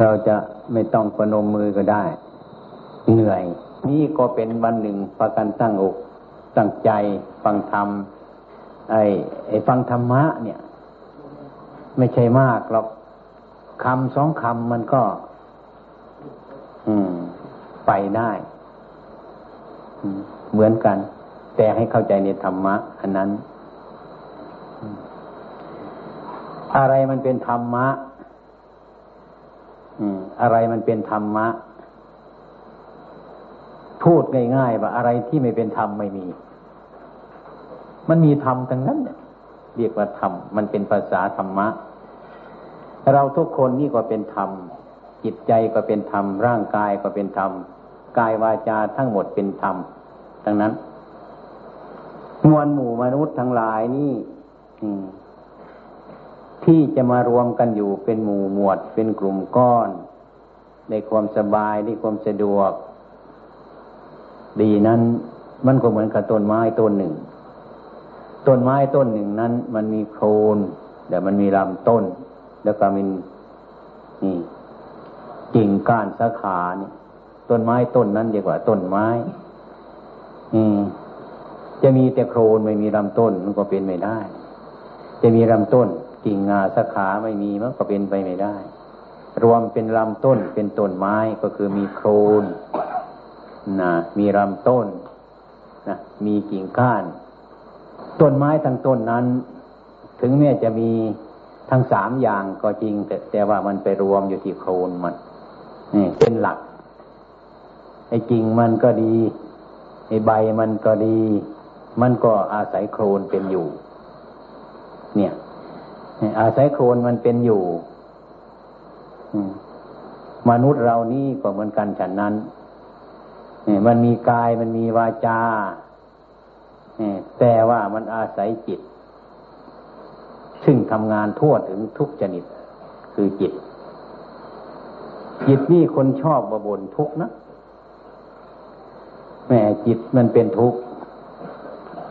เราจะไม่ต้องประนมมือก็ได้ เหนื่อย นี่ก็เป็นวันหนึ่งประกันตั้งอกตั้งใจฟังธรรมไอ้ไอ้ฟังธรรมะ เนี่ย ไม่ใช่มากหรอกคำสองคำมันก็ อืม ไปได้เหมือนกัน แต่ให้เข้าใจในธรรมะ อันนั้น อะไรมันเป็นธรรมะ อะไรมันเป็นธรรมะ พูดง่ายๆว่าอะไรที่ไม่เป็นธรรมไม่มี มันมีธรรมทั้งนั้นเนี่ยเรียกว่าธรรมมันเป็นภาษาธรรมะ เราทุกคนนี่ก็เป็นธรรม จิตใจก็เป็นธรรม ร่างกายก็เป็นธรรม กายวาจาทั้งหมดเป็นธรรมทั้งนั้นมวลหมู่มนุษย์ทั้งหลายนี่ ที่จะมารวมกันอยู่เป็นหมู่หมวดเป็นกลุ่มก้อนในความสบายในความสะดวก ดีนั้นมันก็เหมือนกับต้นไม้ต้นหนึ่ง ต้นไม้ต้นหนึ่งนั้น มันมีโคนเดี๋ยวมันมีลำต้น แล้วก็มีนี่กิ่งก้านสาขาเนี่ยต้นไม้ต้นนั้นดีกว่าต้นไม้ อืม จะมีแต่โครนไม่มีลำต้นมันก็เป็นไม่ได้ จะมีลำต้น กิ่งงาสาขาไม่มีมันก็เป็นไปไม่ได้ รวมเป็นลำต้นเป็นต้นไม้ก็คือมีโครนนะมีลำต้นนะมีกิ่งก้าน ต้นไม้ทั้งต้นนั้น ถึงแม้จะมีทั้งสามอย่างก็จริง แต่แต่ว่ามันไปรวมอยู่ที่โครนมันนี่เป็นหลักไอ้กิ่งมันก็ดีไอ้ใบมันก็ดี มันก็อาศัยโครนเป็นอยู่ เนี่ย อาศัยโคลนมันเป็นอยู่มนุษย์เรานี่ก็เหมือนกันฉันนั้นมันมีกายมันมีวาจาแต่ว่ามันอาศัยจิต ซึ่งทำงานทั่วถึงทุกชนิด คือจิต จิตนี่คนชอบบบ่นทุกนะแม่จิตมันเป็นทุกข์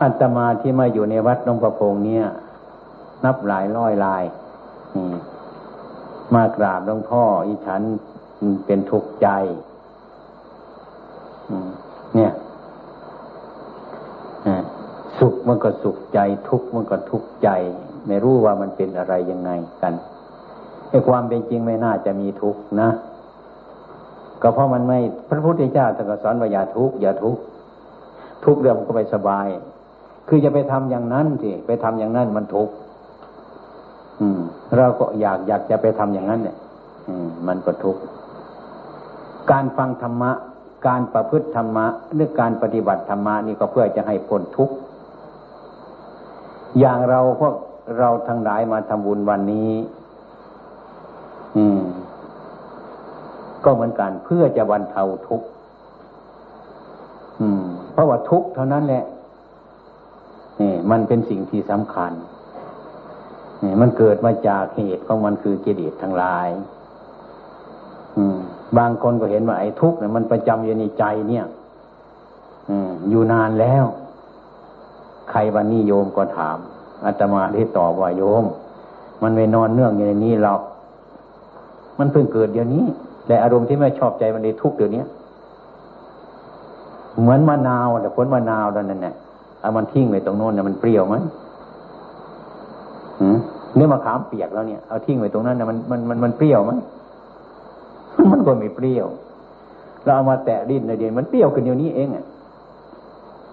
อัตมาที่มาอยู่ในวัดนงประพงเนี่ย นับหลายร้อยลายมากราบหลวงพ่ออีฉันเป็นทุกข์ใจเนี่ยสุขมันก็สุขใจ ทุกข์มันก็ทุกข์ใจ ไม่รู้ว่ามันเป็นอะไรยังไงกันไอ้ความเป็นจริงไม่น่าจะมีทุกข์นะก็เพราะมันไม่พระพุทธเจ้าตรัสสอนว่าอย่าทุกข์อย่าทุกข์ทุกข์เรื่องก็ไปสบาย คือจะไปทำอย่างนั้นสิไปทำอย่างนั้นมันทุกข์ เราก็อยากอยากจะไปทำอย่างนั้น เนี่ยมันก็ทุกข์การฟังธรรมะ การประพฤติธรรมะหรือการปฏิบัติธรรมะนี่ก็เพื่อจะให้พ้นทุกข์อย่างเราพวกเราทั้งหลายมาทำบุญวันนี้ อืม ก็เหมือนกันเพื่อจะบรรเทาทุกข์เพราะว่าทุกข์เท่านั้นแหละนี่มันเป็นสิ่งที่สำคัญ มันเกิดมาจากเหตุของมันคือกิเลสทั้งหลายบางคนก็เห็นว่าไอ้ทุกข์เนี่ยมันประจำอยู่ในใจเนี่ยอยู่นานแล้ว ใครวันนี้โยมก็ถามอาตมาได้ตอบว่าโยม มันไม่นอนเนื่องอยู่ในนี้หรอกมันเพิ่งเกิดเดี๋ยวนี้แต่อารมณ์ที่ไม่ชอบใจมันเลยทุกข์เดี๋ยวนี้เหมือนมะนาวแต่ผลมะนาวนั่นแหละเอามันทิ้งไว้ตรงโน้นเนี่ยมันเปรี้ยวไหม เนื้อมะขามเปียกแล้วเนี่ยเอาทิ้งไว้ตรงนั้นนะมันมันมันมันเปรี้ยวมั้ยมันก็ไม่เปรี้ยวเราเอามาแตะดิ้นในเดียนมันเปรี้ยวขึ้นเดียวนี้เองอะ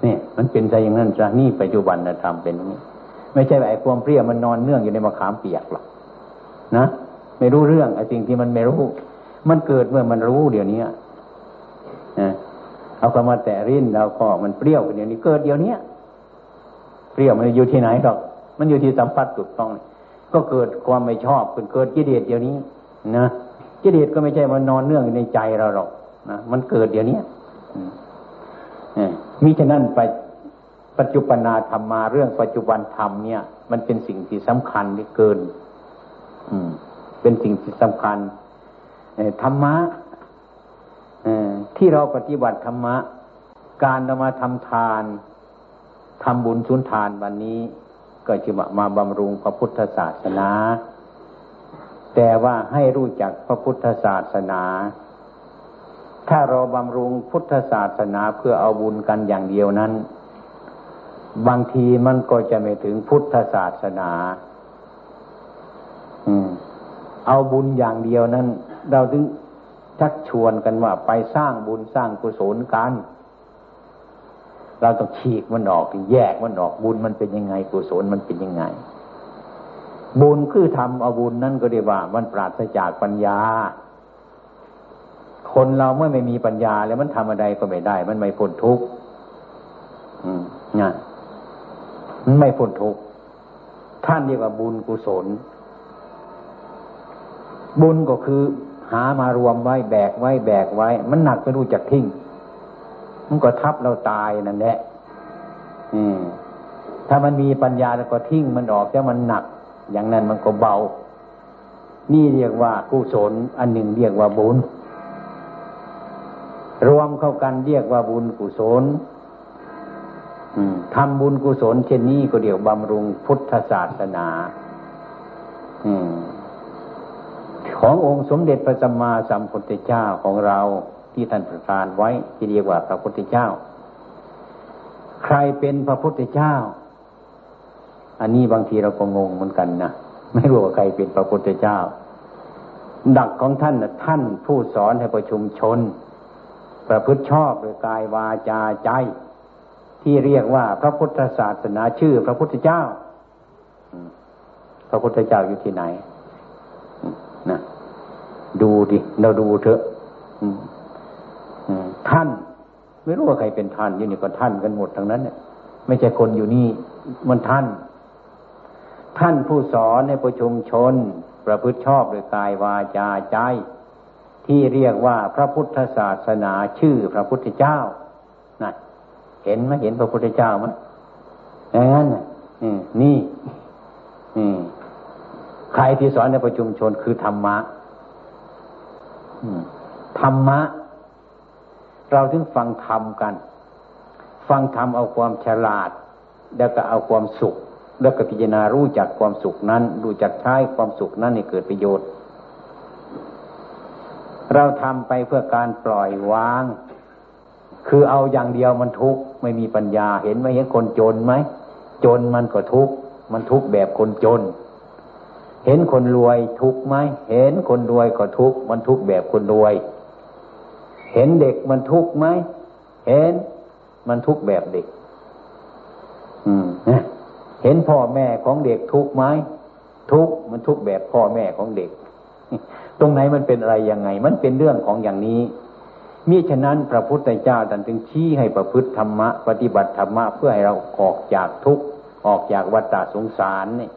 เนี่ย มันเป็นใจอย่างนั้นจ้ะนี่ปัจจุบันนะทำเป็นอย่างนี้ไม่ใช่แบบความเปรี้ยวมันนอนเนื่องอยู่ในมะขามเปียกหรอกนะไม่รู้เรื่องไอ้สิ่งที่มันไม่รู้ มันเกิดเมื่อมันรู้เดี๋ยวนี้นะเอาเขามาแตะริ้นเราก็มันเปรี้ยวเดี๋ยวนี้เกิดเดี๋ยวนี้เปรี้ยวมันอยู่ที่ไหนหรอก มันอยู่ที่สัมผัสถูกต้อง ก็เกิดความไม่ชอบเกิดเกิดกิเลสเดี๋ยวนี้นะกิเลสก็ไม่ใช่มันนอนเนื่องในใจเราหรอกนะมันเกิดเดี๋ยวนี้มิฉะนั้นไปปัจจุบันาธรรมมาเรื่องปัจจุบันธรรมเนี่ย มันเป็นสิ่งที่สำคัญที่เกิน อืม เป็นสิ่งที่สำคัญธรรมะที่เราปฏิบัติธรรมะ การนำมาทำทานทำบุญสุนทานวันนี้ ก็จะมามาบำรุงพระพุทธศาสนา แต่ว่าให้รู้จักพระพุทธศาสนา ถ้าเราบำรุงพุทธศาสนาเพื่อเอาบุญกันอย่างเดียวนั้น บางทีมันก็จะไม่ถึงพุทธศาสนาอเอาบุญอย่างเดียวนั้น เราถึงชักชวนกันว่าไปสร้างบุญสร้างกุศลกัน เราต้องฉีกมันออกแยกมันออกบุญมันเป็นยังไงกุศลมันเป็นยังไง บุญคือทำเอาบุญนั่นก็เรียกว่า มันปราศจากปัญญา คนเราเมื่อไม่มีปัญญา แล้วมันทำอะไรก็ไม่ได้ มันไม่พ้นทุกข์นะมันไม่พ้นทุกข์ท่านเรียกว่าบุญกุศล บุญก็คือหามารวมไว้แบกไว้แบกไว้ มันหนักไม่รู้จักทิ้ง มันก็ทับเราตายนั่นแหละอืมถ้ามันมีปัญญาแล้วก็ทิ้งมันออกแต่มันหนัก อย่างนั้นมันก็เบา นี่เรียกว่ากุศล อันหนึ่งเรียกว่าบุญ รวมเข้ากันเรียกว่าบุญกุศลทำบุญกุศลเช่นนี้ก็เดี๋ยวบำรุงพุทธศาสนาอืมขององค์สมเด็จพระสัมมาสัมพุทธเจ้าของเรา ที่ท่านประทานไว้ที่เรียกว่าพระพุทธเจ้า ใครเป็นพระพุทธเจ้า อันนี้บางทีเราก็งงเหมือนกันนะไม่รู้ว่าใครเป็นพระพุทธเจ้า ดักของท่านนะท่านผู้สอนให้ประชุมชน ประพฤติชอบโดยกายวาจาใจ ที่เรียกว่าพระพุทธศาสนาชื่อพระพุทธเจ้าพระพุทธเจ้าอยู่ที่ไหนนะดูดิเราดูเถอะ ท่าน ไม่รู้ว่าใครเป็นท่านอยู่นี่ก็ท่านกันหมดทั้งนั้นเนี่ยไม่ใช่คนอยู่นี่มันท่าน ท่านผู้สอนในประชุมชน ประพฤติชอบโดยกายวาจาใจ ที่เรียกว่าพระพุทธศาสนาชื่อพระพุทธเจ้านะเห็นไหมเห็นพระพุทธเจ้าไหมอย่างนั้นนี่ใครที่สอนในประชุมชนคือธรรมะธรรมะ เราถึงฟังธรรมกัน ฟังธรรมเอาความฉลาด แล้วก็เอาความสุข แล้วก็พิจารณารู้จักความสุขนั้น รู้จักใช้ความสุขนั้นให้เกิดประโยชน์ เราทำไปเพื่อการปล่อยวาง คือเอาอย่างเดียวมันทุกข์ไม่มีปัญญาเห็นไหมเห็นคนจนไหมจนมันก็ทุกข์มันทุกข์แบบคนจน เห็นคนรวยทุกข์ไหมเห็นคนรวยก็ทุกข์มันทุกข์แบบคนรวย เห็นเด็กมันทุกไหม เห็น มันทุกแบบเด็ก อืมเห็นพ่อแม่ของเด็กทุกไหม ทุกมันทุกแบบพ่อแม่ของเด็ก ตรงไหนมันเป็นอะไรยังไง มันเป็นเรื่องของอย่างนี้มิฉะนั้นพระพุทธเจ้าท่านจึงชี้ให้ประพฤติธรรมะปฏิบัติธรรมะเพื่อให้เราออกจากทุกข์ออกจากวัฏสงสารนี่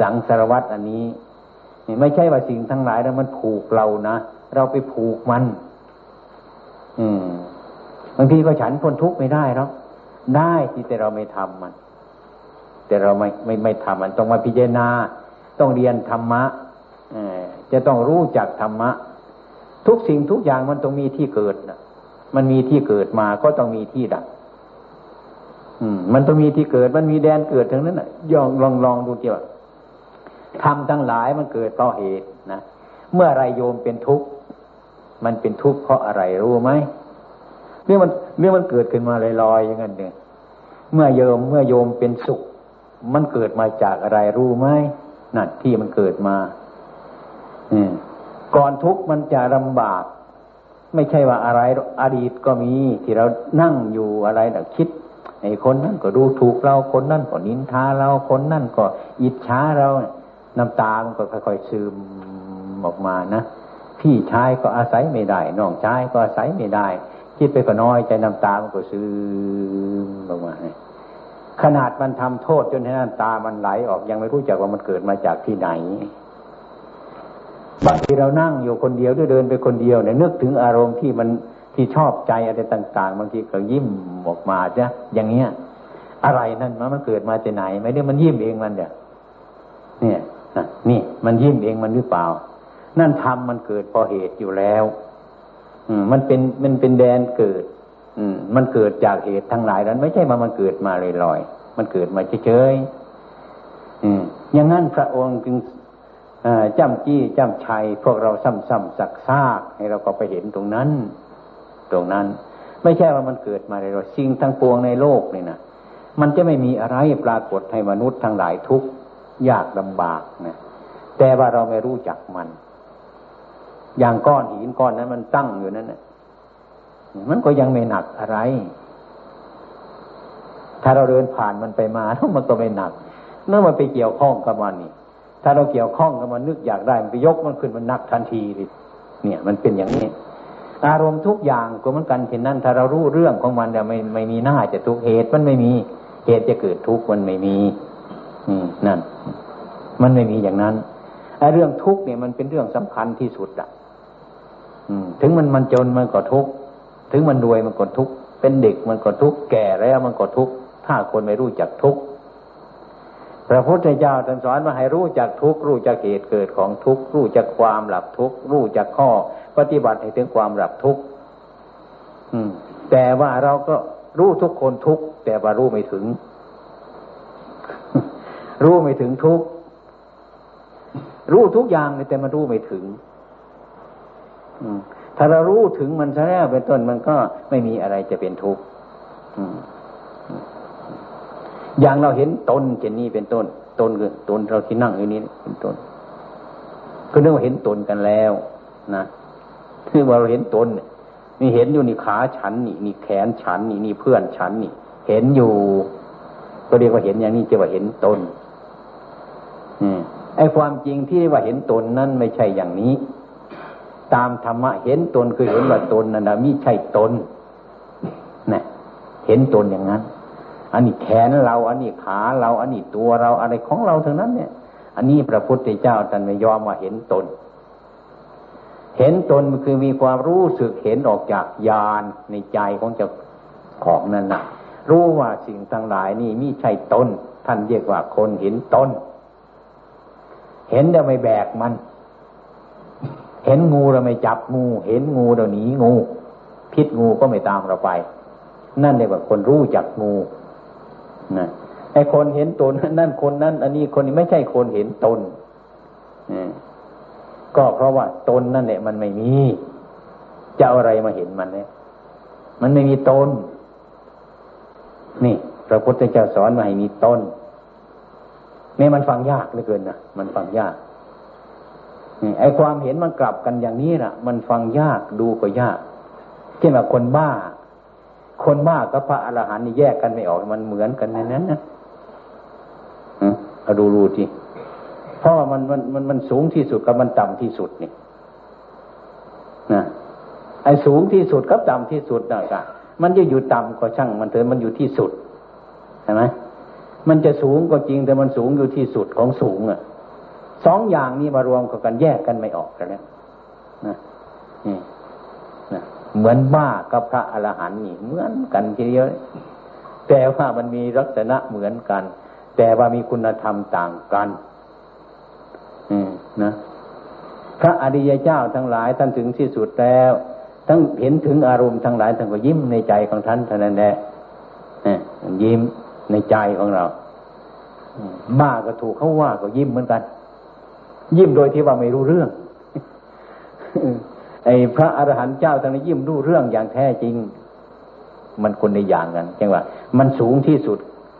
สังสารวัตรอันนี้ ไม่ใช่ว่าสิ่งทั้งหลายนั้นมันผูกเรานะ เราไปผูกมันอืม บางทีก็ฉันพ้นทุกข์ไม่ได้หรอกได้ที่แต่เราไม่ทำมัน แต่เราไม่ไม่ไม่ทำมันต้องมาพิจารณา ต้องเรียนธรรมะจะต้องรู้จักธรรมะ ทุกสิ่งทุกอย่างมันต้องมีที่เกิดนะมันมีที่เกิดมาก็ต้องมีที่ดับมมันต้องมีที่เกิด มันมีแดนเกิดทั้งนั้นนะยองลองลองดูเกี่ยวทำทั้งหลายมันเกิดเพราะเหตุนะ เมื่อไรโยมเป็นทุกข์ มันเป็นทุกข์เพราะอะไรรู้ไหมเรื่องมันเรื่องมันเกิดขึ้นมาลอยๆอย่างนั้นเนี่ยเมื่อโยมเมื่อโยมเป็นสุข มันเกิดมาจากอะไรรู้ไหมนั่นที่มันเกิดมาก่อนทุกข์มันจะลำบาก ไม่ใช่ว่าอะไรอดีตก็มีที่เรานั่งอยู่อะไรแต่คิดไอ้คนนั้นก็ดูถูกเราคนนั้นก็นินทาเราคนนั้นก็อิจฉาเราน้ำตามันก็ค่อยๆซึมออกมานะ พี่ชายก็อาศัยไม่ได้น้องชายก็อาศัยไม่ได้ คิดไปก็น้อยใจน้ำตามันก็ซึมออกมาขนาดมันทำโทษจนให้น้ำตามันไหลออกยังไม่รู้จักว่ามันเกิดมาจากที่ไหนบางทีเรานั่งอยู่คนเดียวด้วยเดินไปคนเดียวเนี่ยนึกถึงอารมณ์ที่มันที่ชอบใจอะไรต่าง ๆ บางทีก็ยิ้มออกมาจ้ะอย่างเงี้ย อะไรนั่นมันเกิดมาจากไหน ไม่ได้มันยิ้มเองมันเดี๋ยเนี่ยนี่มันยิ้มเองมันหรือเปล่า นั่นทำมันเกิดพอเหตุอยู่แล้ว อืมมันเป็นมันเป็นแดนเกิด อืม มันเกิดจากเหตุทั้งหลายนั้น ไม่ใช่มามันเกิดมาลอยๆมันเกิดมาเฉยๆอืมอย่างนั้นพระองค์จึงจำจี้จำชัย พวกเราซ้ำๆสักซากให้เราก็ไปเห็นตรงนั้น ตรงนั้น ไม่ใช่ว่ามันเกิดมาในเราสิ่งทั้งปวงในโลกนี่นะมันจะไม่มีอะไรปรากฏให้มนุษย์ทั้งหลายทุกข์ยากลำบากนะแต่ว่าเราไม่รู้จักมัน อย่างก้อนหินก้อนนั้น มันตั้งอยู่นั่นนะมันก็ยังไม่หนักอะไร ถ้าเราเดินผ่านมันไปมาแล้วมันก็ไม่หนักเนื่อมันไปเกี่ยวข้องกับมันนี่ ถ้าเราเกี่ยวข้องกับมันนึกอยากได้มันไปยกมันขึ้นมันหนักทันทีเลยเนี่ย มันเป็นอย่างนี้ อารมณ์ทุกอย่างก็เหมือนกันเช่นนั้น ถ้าเรารู้เรื่องของมันเนี่ยไม่ไม่มีหน้าจะทุกเหตุมันไม่มีเหตุจะเกิดทุกข์มันไม่มีนี่นั่น มันไม่มีอย่างนั้นไอ้เรื่องทุกข์เนี่ยมันเป็นเรื่องสำคัญที่สุดอะ ถึงมันมันจนมันก็ทุกข์ถึงมันรวยมันก็ทุกข์เป็นเด็กมันก็ทุกข์แก่แล้วมันก็ทุกข์ถ้าคนไม่รู้จักทุกข์พระพุทธเจ้าท่านสอนมาให้รู้จักทุกข์รู้จักเหตุเกิดของทุกข์รู้จักความหลับทุกข์รู้จักข้อ ปฏิบัติให้ถึงความหลับทุกข์แต่ว่าเราก็รู้ทุกคนทุกข์แต่ว่ารู้ไม่ถึง รู้ไม่ถึงทุกข์รู้ทุกอย่างแต่มันรู้ไม่ถึง ถ้าเรารู้ถึงมันซะแล้วเป็นต้นมันก็ไม่มีอะไรจะเป็นทุกข์อย่างเราเห็นตนเจนนี้เป็นต้น ตนคือตนเราที่นั่งอยู่นี้เป็นต้น ก็เรียกว่าเห็นตนกันแล้วนะคือว่าเราเห็นตนนี่เห็นอยู่นี่ขาฉันนี่นี่แขนฉันนี่นี่เพื่อนฉันนี่ เห็นอยู่ ก็เรียกว่าเห็นอย่างนี้จะว่าเห็นตน อืมไอ้ความจริงที่ว่าเห็นตนนั้นไม่ใช่อย่างนี้ ตามธรรมะเห็นตนคือเห็นว่าตนนั่นมิใช่ตนนะเห็นตนอย่างนั้น อันนี้แขนเรา อันนี้ขาเรา อันนี้ตัวเราอะไรของเราทั้งนั้น เนี่ย อันนี้พระพุทธเจ้าท่านไม่ยอมว่าเห็นตน เห็นตนคือมีความรู้สึกเห็นออกจากญาณในใจของเจ้าของนั่นนะรู้ว่าสิ่งทั้งหลายนี่มิใช่ตนท่านเรียกว่าคนเห็นตนเห็นแต่ไม่แบกมัน เห็นงูเราไม่จับงู เห็นงูเราหนีงู พิษงูก็ไม่ตามเราไป นั่นเรียกว่าคนรู้จักงูนะไอ้คนเห็นตนนั่นคนนั้น อันนี้คนนี้ไม่ใช่คนเห็นตนก็เพราะว่าตนนั่นแหละมันไม่มี จะอาอะไรมาเห็นมันเนี่ยมันไม่มีตน นี่พระพุทธเจ้าสอนมาให้มีตนนี่มันฟังยากเหลือเกินนะมันฟังยาก ไอ้ความเห็นมันกลับกันอย่างนี้นะมันฟังยากดูก็ยากเช่นแบบคนบ้า คนมากับพระอรหันต์นี่แยกกันไม่ออกมันเหมือนกันในนั้นนะเอาดูรูทีเพราะว่ามันมันมันมันสูงที่สุดกับมันต่ำที่สุดนี่นะไอ้สูงที่สุดกับต่ำที่สุดนะกะมันจะอยู่ต่ำก็ช่าง มันเถอะมันอยู่ที่สุดใช่ไหมมันจะสูงก็จริงแต่มันสูงอยู่ที่สุดของสูงอะ สองอย่างนี้มารวมกันแยกกันไม่ออกกันแล้วนะนี่เหมือนบ้ากับพระอรหันต์นี่เหมือนกันทีเดียวแต่ว่ามันมีลักษณะเหมือนกัน แต่ว่ามีคุณธรรมต่างกันอืมนะพระอริยเจ้าทั้งหลายท่านถึงที่สุดแล้ว ทั้งเห็นถึงอารมณ์ทั้งหลายท่านก็ยิ้มในใจของท่านเท่านั้นแหละยิ้มในใจของเราบ้าก็ถูกเขาว่าก็ยิ้มเหมือนกัน ยิ้มโดยที่ว่าไม่รู้เรื่องไอ้พระอรหันต์เจ้าทั้งนี้ยิ้มรู้เรื่องอย่างแท้จริง มันคนในอย่างกันจังว่า มันสูงที่สุด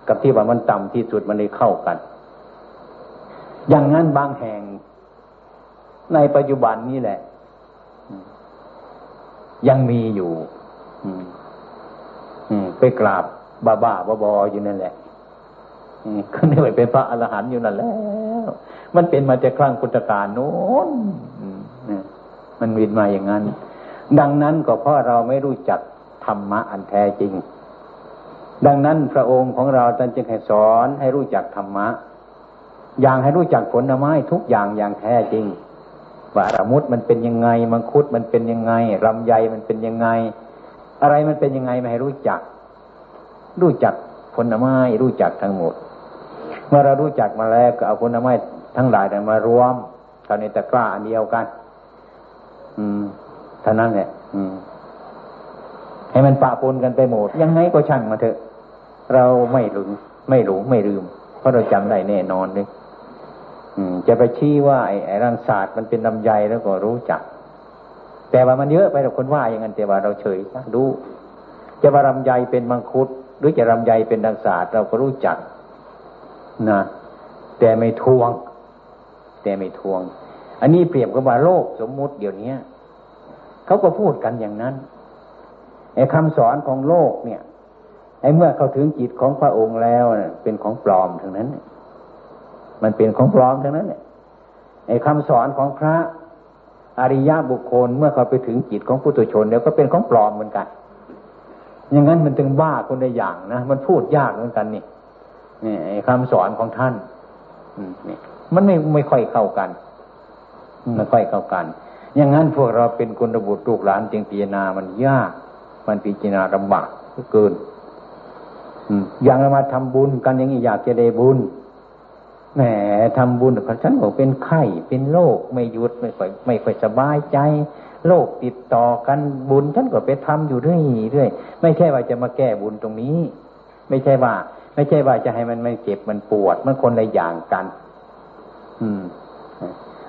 กับที่ว่ามันต่ำที่สุดมันเลยเข้ากัน อย่างนั้นบางแห่ง ในปัจจุบันนี้แหละ ยังมีอยู่ไปกราบบ้าบ้าบออยู่นั่นแหละ ก็นี่ยเป็นพระอรหันต์อยู่นั่นแล้ว มันเป็นมาจากครั้งพุทธกาลโน้นมันวินมาอย่างนั้น ดังนั้นก็เพราะเราไม่รู้จักธรรมะอันแท้จริง ดังนั้นพระองค์ของเราท่านจึงให้สอนให้รู้จักธรรมะ อย่างให้รู้จักผลไม้ทุกอย่างอย่างแท้จริงว่าระมุดมันเป็นยังไง มังคุดมันเป็นยังไงลำไยมันเป็นยังไง อะไรมันเป็นยังไงไม่ให้รู้จัก รู้จักผลไม้รู้จักทั้งหมด มื่อเรารู้จักมาแล้วก็เอาผลไม้ทั้งหลายมารวมกันในตะกร้าอันเดียวกัน อืมเท่านั้นแหละอืม ให้มันปะปนกันไปหมด ยังไงก็ช่างมาเถอะ เราไม่หลงไม่หลงไม่ลืม เพราะเราจำได้แน่นอนเลยจะไปชี้ว่าไอ้ไอ้รังศาสตร์มันเป็นลำไยแล้วก็รู้จัก แต่ว่ามันเยอะไปแต่คนว่าอย่างนั้นแต่ว่าเราเฉยดูจะว่าลำไยเป็นมังคุด หรือจะลำไยเป็นรังศาสตร์เราก็รู้จัก นะแต่ไม่ทวง แต่ไม่ทวง อันนี้เปรียบกับว่าโลกสมมุติเดี๋ยวนี้เขาก็พูดกันอย่างนั้นไอ้คำสอนของโลกเนี่ยไอ้เมื่อเขาถึงจิตของพระองค์แล้วเป็นของปลอมทั้งนั้น มันเป็นของปลอมทั้งนั้นเนี่ยไอ้คำสอนของพระอริยบุคคลเมื่อเขาไปถึงจิตของปุถุชนเดี๋ยวก็เป็นของปลอมเหมือนกัน อย่างนั้นมันถึงบ้าคนในอย่างนะมันพูดยากเหมือนกันนี่ คำสอนของท่านนี่มันไม่ไม่ค่อยเข้ากันไม่ค่อยเข้ากัน อย่างนั้นพวกเราเป็นคนระบุลูกหลานจึงพิจารณามันยาก มันพิจารณาลำบากเกินอย่างเรามาทำบุญกันอย่างนี้อยากจะได้บุญแหมทำบุญกับฉันบอกเป็นไข้เป็นโรคไม่หยุดไม่ค่อยไม่ค่อยสบายใจโรคติดต่อกันบุญฉันก็ไปทำอยู่เรื่อยเรื่อยไม่ใช่ว่าจะมาแก้บุญตรงนี้ ไม่ใช่ว่า ไม่ใช่ว่าจะให้มันไม่เจ็บมันปวดมันคนละอย่างกัน อืม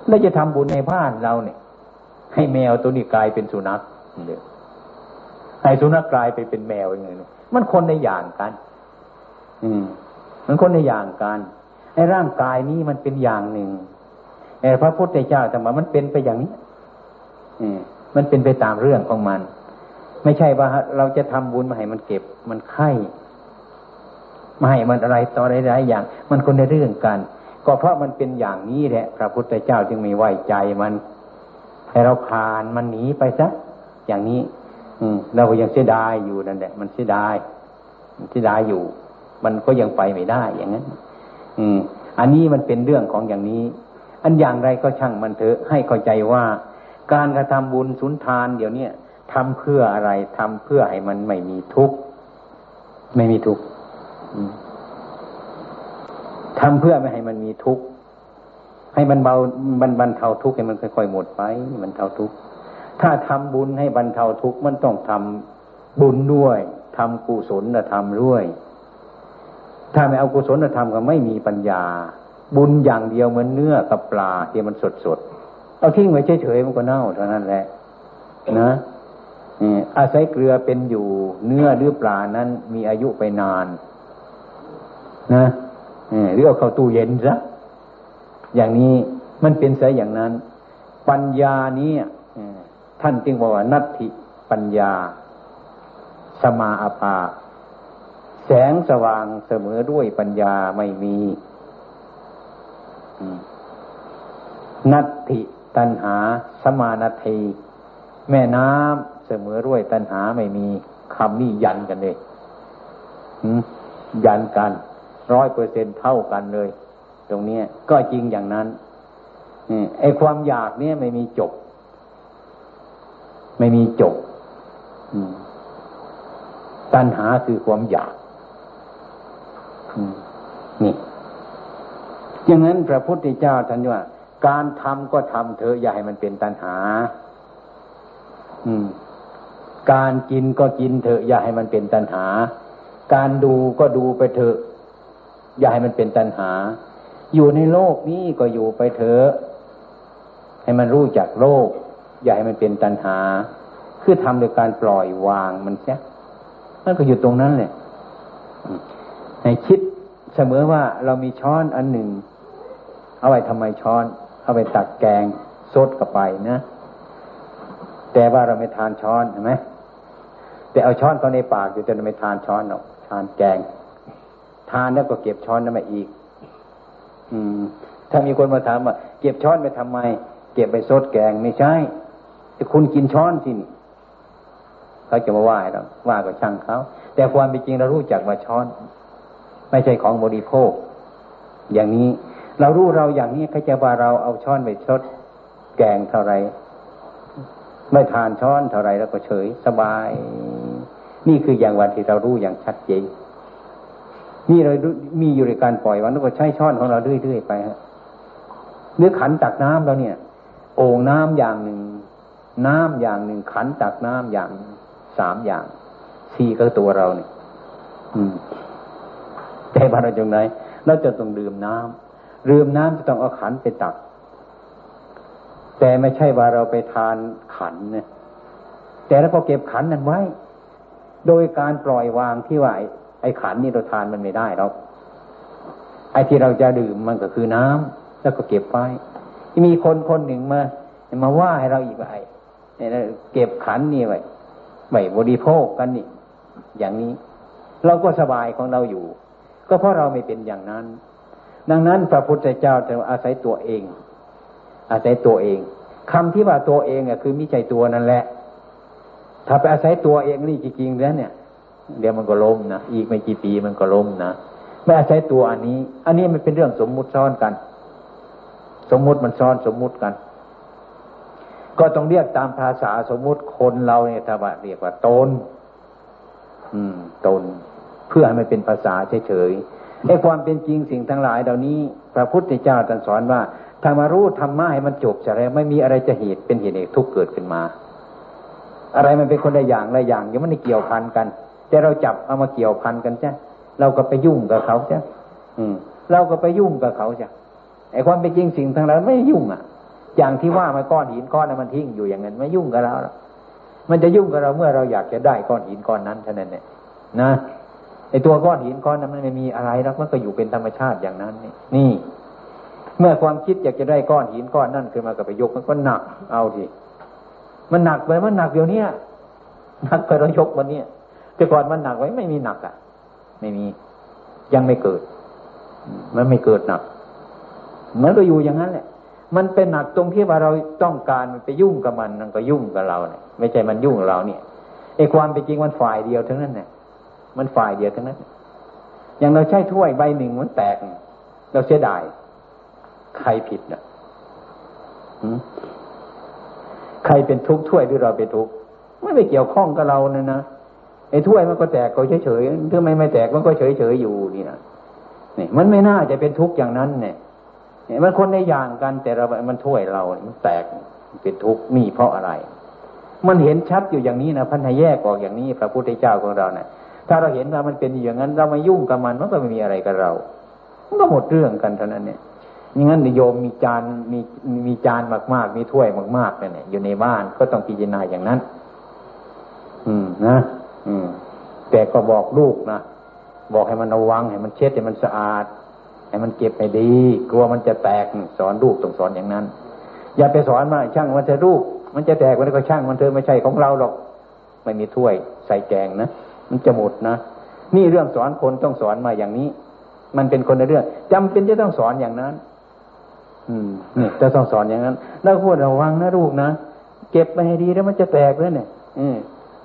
แล้วจะทำบุญในบ้านเราเนี่ย ให้แมวตัวนี้กลายเป็นสุนัขเดี๋ยให้สุนัขกลายไปเป็นแมวอย่างเงี้ยมันคนในอย่างกัน อืม มันคนในอย่างกันไอ้ร่างกายนี้มันเป็นอย่างหนึ่งไอ้พระพุทธเจ้าแต่มามันเป็นไปอย่างนี้มันเป็นไปตามเรื่องของมัน ไม่ใช่ว่าเราจะทำบุญมาให้มันเก็บมันไข่ ไมาให้มันอะไรต่ออะไรหลายอย่าง มันคนในเรื่องกัน ก็เพราะมันเป็นอย่างนี้แหละพระพุทธเจ้าจึงมีไว้ใจมัน ให้เราผ่านมันหนีไปซะอย่างนี้ อืมเราก็ยังเสียดายอยู่นั่นแหละ มันเสียดายเสียดายอยู่ มันก็ยังไปไม่ได้อย่างนั้น อืม อันนี้มันเป็นเรื่องของอย่างนี้ อันอย่างไรก็ช่างมันเถอะให้เข้าใจว่า การกระทำบุญสุนทานเดี๋ยวเนี้ทำเพื่ออะไรทำเพื่อให้มันไม่มีทุกข์ไม่มีทุกข์ ทำเพื่อไม่ให้มันมีทุกข์ให้มันเบาบรรบรรเทาทุกข์ให้มันค่อยๆหมดไปมันเทาทุกข์ถ้าทำบุญให้บรรเทาทุกข์มันต้องทำบุญด้วยทำกุศลธรรมด้วย ถ้าไม่เอากุศลธรรมก็ไม่มีปัญญา บุญอย่างเดียวเหมือนเนื้อกับปลาที่มันสดสดเอาทิ้งไว้เฉยๆมันก็เน่าเท่านั้นแหละ นะอาศัยเกลือเป็นอยู่เนื้อหรือปลานั้นมีอายุไปนาน นะหรือเอาเข้าตู้เย็นซะอย่างนี้มันเป็นซะอย่างนั้น ปัญญานี้ท่านจึงบอกว่านัตถิปัญญา สมาอาภาแสงสว่างเสมอด้วยปัญญาไม่มีนัตถิตันหา สมานาทีแม่น้ำเสมอด้วยตันหาไม่มีคำนี้ยันกันเลยยันกัน ร้อยเปอร์เซ็นเท่ากันเลย ตรงนี้ก็จริงอย่างนั้นไอ้ความอยากเนี่ยไม่มีจบ ไม่มีจบตัณหาคือความอยากนี่อย่างนั้นพระพุทธเจ้าท่านว่า การทำก็ทำเถอะอย่าให้มันเป็นตัณหา อืมการกินก็กินเถอะอย่าให้มันเป็นตัณหา การดูก็ดูไปเถอะ อย่าให้มันเป็นตัณหา อยู่ในโลกนี้ก็อยู่ไปเถอะให้มันรู้จักโลก อย่าให้มันเป็นตัณหา คือทำโดยการปล่อยวางมันเสียมันก็อยู่ตรงนั้นแหละให้คิดเสมอว่าเรามีช้อนอันหนึ่ง เอาไว้ทำไมช้อน เอาไปตักแกงซดกับไปนะแต่ว่าเราไม่ทานช้อนใช่ไหมแต่เอาช้อนเข้าในปากอยู่จนไม่ทานช้อนหรอกทานแกง ทานแล้วก็เก็บช้อนนั้นมาอีก อืม ถ้ามีคนมาถามว่าเก็บช้อนไปทำไม เก็บไปซดแกงไม่ใช่แต่คุณกินช้อนที่นี่เขาจะมาว่าเราว่าก็ช่างเขาแต่ความเป็นจริงเรารู้จักว่าช้อน ไม่ใช่ของบริโภค อย่างนี้ เรารู้เราอย่างนี้เขาจะว่าเราเอาช้อนไปชดแกงเท่าไรไม่ทานช้อนเท่าไรแล้วก็เฉยสบาย นี่คืออย่างวันที่เรารู้อย่างชัดเจน นี่เรามีอยู่ในการปล่อยวันแล้วก็ใช้ช้อนของเราเรื่อยๆไปฮะเนื้อขันตักน้ำเราเนี่ย โอ่งน้ำอย่างหนึ่งน้ำอย่างหนึ่งขันตักน้ำอย่างสามอย่างสี่ก็ตัวเราเนี่ย อืมแต่ว่าเราจงไหนเราจะต้องดื่มน้ำลืมน้ำจะต้องเอาขันไปตัก แต่ไม่ใช่ว่าเราไปทานขันนี่ยแต่แล้วก็เก็บขันนั้นไว้ โดยการปล่อยวางที่ว่า ไอ้ขันนี่เราทานมันไม่ได้หรอกไอ้ที่เราจะดื่มมันก็คือน้ำแล้วก็เก็บไว้มีคนคนหนึ่งมามาว่าให้เราอีกไว้เก็บขันนี่ไว้ไม่บริโภคกันนี่ อย่างนี้ เราก็สบายของเราอยู่ ก็เพราะเราไม่เป็นอย่างนั้น ดังนั้นพระพุทธเจ้าจะอาศัยตัวเอง อาศัยตัวเองคำที่ว่าตัวเองอะคือมิใจตัวนั่นแหละ ถ้าไปอาศัยตัวเองนี่จริงๆแล้วเนี่ย เดี๋ยวมันก็ล้มนะอีกไม่กี่ปีมันก็ล้มนะไม่อาศัยตัวอันนี้ อันนี้มันเป็นเรื่องสมมุติซ้อนกัน สมมุติมันซ้อนสมมุติกัน ก็ต้องเรียกตามภาษาสมมุติคนเราเนี่ยถ้าว่าเรียกว่าตนอืมตนเพื่อให้มันเป็นภาษาเฉยๆไอ้ความเป็นจริงสิ่งทั้งหลายเหล่านี้พระพุทธเจ้าตรัสสอนว่าถ้ามารู้ธรรมะให้มันจบจะแล้วไม่มีอะไรจะเหตุเป็นเหตุเอกทุกเกิดขึ้นมา อะไรมันเป็นคนละอย่างละอย่างยังไม่ได้เกี่ยวพันกัน แต่เราจับเอามาเกี่ยวพันกันจ้ะเราก็ไปยุ่งกับเขาจ้ะอืม เราก็ไปยุ่งกับเขาจ้ะไอ้ความเป็นจริงสิ่งทั้งหลายไม่ยุ่งอะ อย่างที่ว่ามันก้อนหินก้อนนั้นมันทิ้งอยู่อย่างนั้นไม่ยุ่งกับเราหรอกมันจะยุ่งกับเราเมื่อเราอยากจะได้ก้อนหินก้อนนั้นเท่านั้นเนี่ยนะไอตัวก้อนหินก้อนนั้นมันไม่มีอะไรแล้วมันก็อยู่เป็นธรรมชาติอย่างนั้นนี่นี่ เมื่อความคิดอยากจะได้ก้อนหินก้อนนั่นขึ้นมากับไปยกมันก็หนักเอาทีมันหนักไปมันหนักเดี๋ยวนี้หนักไปเรายกวันนี้ แต่ก่อนมันหนักไว้ไม่มีหนักอะ ไม่มี ยังไม่เกิด มันไม่เกิดหนักเหมือนเราอยู่อย่างนั้นแหละ มันเป็นหนักตรงที่ว่าเราต้องการไปยุ่งกับมันมันก็ยุ่งกับเราเนี่ยไม่ใช่มันยุ่งกับเราเนี่ยไอ้ความเป็นจริงมันฝ่ายเดียวทั้งนั้นเนี่ยมันฝ่ายเดียวทั้งนั้น อย่างเราใช้ถ้วยใบหนึ่งมันแตก เราเสียดาย ใครผิดนะใครเป็นทุกข์ถ้วยหรือเราเป็นทุกข์ไม่ไปเกี่ยวข้องกับเราเนะนะ ไอ้ถ้วยมันก็แตกก็เฉยเฉยถ้าไม่ไม่แตกมันก็เฉยเฉยอยู่นี่นะนี่มันไม่น่าจะเป็นทุกข์อย่างนั้นเนี่ยเนี่ยมันคนในอย่างกันแต่เรา มันถ้วยเรา มันแตกเป็นทุกข์มีเพราะอะไร มันเห็นชัดอยู่อย่างนี้นะพันธะแยกออกอย่างนี้พระพุทธเจ้าของเราเนะี่ยถ้าเราเห็นว่ามันเป็นอย่างนั้น เราไม่ยุ่งกับมันมันก็ไม่มีอะไรกับเรา มันก็หมดเรื่องกันเท่านั้นเนี่ยอย่างนั้นโยมมีจานมีมีจานมากๆ มีถ้วยมากๆเนี่ยอยู่ในบ้านก็ต้องพิจารณาอย่างนั้น อืมนะ อืม แต่ก็บอกลูกนะบอกให้มันระวังให้มันเช็ดให้มันสะอาด ให้มันเก็บให้ดี กลัวมันจะแตกสอนลูกต้องสอนอย่างนั้น อย่าไปสอนมาช่างมันจะลูก มันจะแตกมันก็ช่างมันเธอไม่ใช่ของเราหรอก ไม่มีถ้วยใส่แกงนะมันจะหมดนะนี่เรื่องสอนคนต้องสอนมาอย่างนี้ มันเป็นคนในเรื่องจำเป็นจะต้องสอนอย่างนั้น อืมนี่จะต้องสอนอย่างนั้น แล้วพูดระวังนะลูกนะเก็บไปให้ดีแล้วมันจะแตกแล้วเนี่ย อื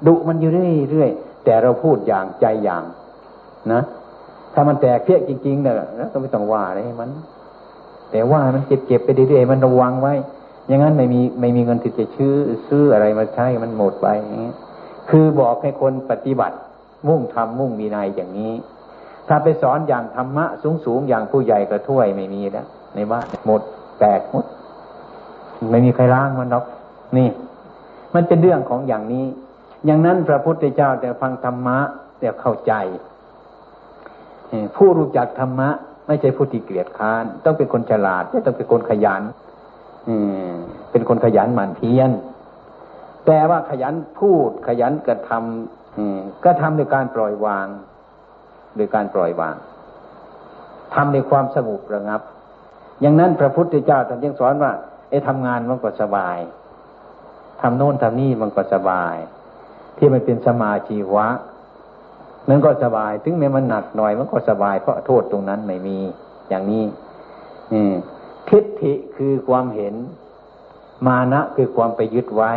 ดุมันอยู่เรื่อยๆแต่เราพูดอย่างใจอย่างนะถ้ามันแตกเพี้ยจริงๆเนี่ยก็ไม่ต้องว่าเลยมัน แต่ว่ามันเก็บเก็บไปเรื่อยๆมันระวังไว้ อย่างนั้นไม่มีไม่มีเงินที่จะชื่อซื้ออะไรมาใช้มันหมดไปอย่างนี้คือบอกให้คนปฏิบัติ มุ่งทำมุ่งมีนายอย่างนี้ ถ้าไปสอนอย่างธรรมะสูงสูงอย่างผู้ใหญ่กระถ้วยไม่มีแล้วในบ้านหมดแตกหมดไม่มีใครล้างมันหรอกนี่ มันเป็นเรื่องของอย่างนี้ อย่างนั้นพระพุทธเจ้าแต่ฟังธรรมะ แต่เข้าใจผู้รู้จักธรรมะ ไม่ใช่ผู้ที่เกลียดค้าน ต้องเป็นคนฉลาดต้องเป็นคนขยันเป็นคนขยันหมั่นเพียรแต่ว่าขยันพูดขยันกระทำก็ทำโดยการปล่อยวาง โดยการปล่อยวางทำในความสงบระงับ อย่างนั้นพระพุทธเจ้าท่านยังสอนว่าไอ้ทำงานมันก็สบายทำโน่นทำนี่มันก็สบาย ที่มันเป็นสมาชีวะมันก็สบาย ถึงแม้มันหนักหน่อยมันก็สบายเพราะโทษตรงนั้นไม่มี อย่างนี้ทิฏฐิคือความเห็น มานะคือความไปยึดไว้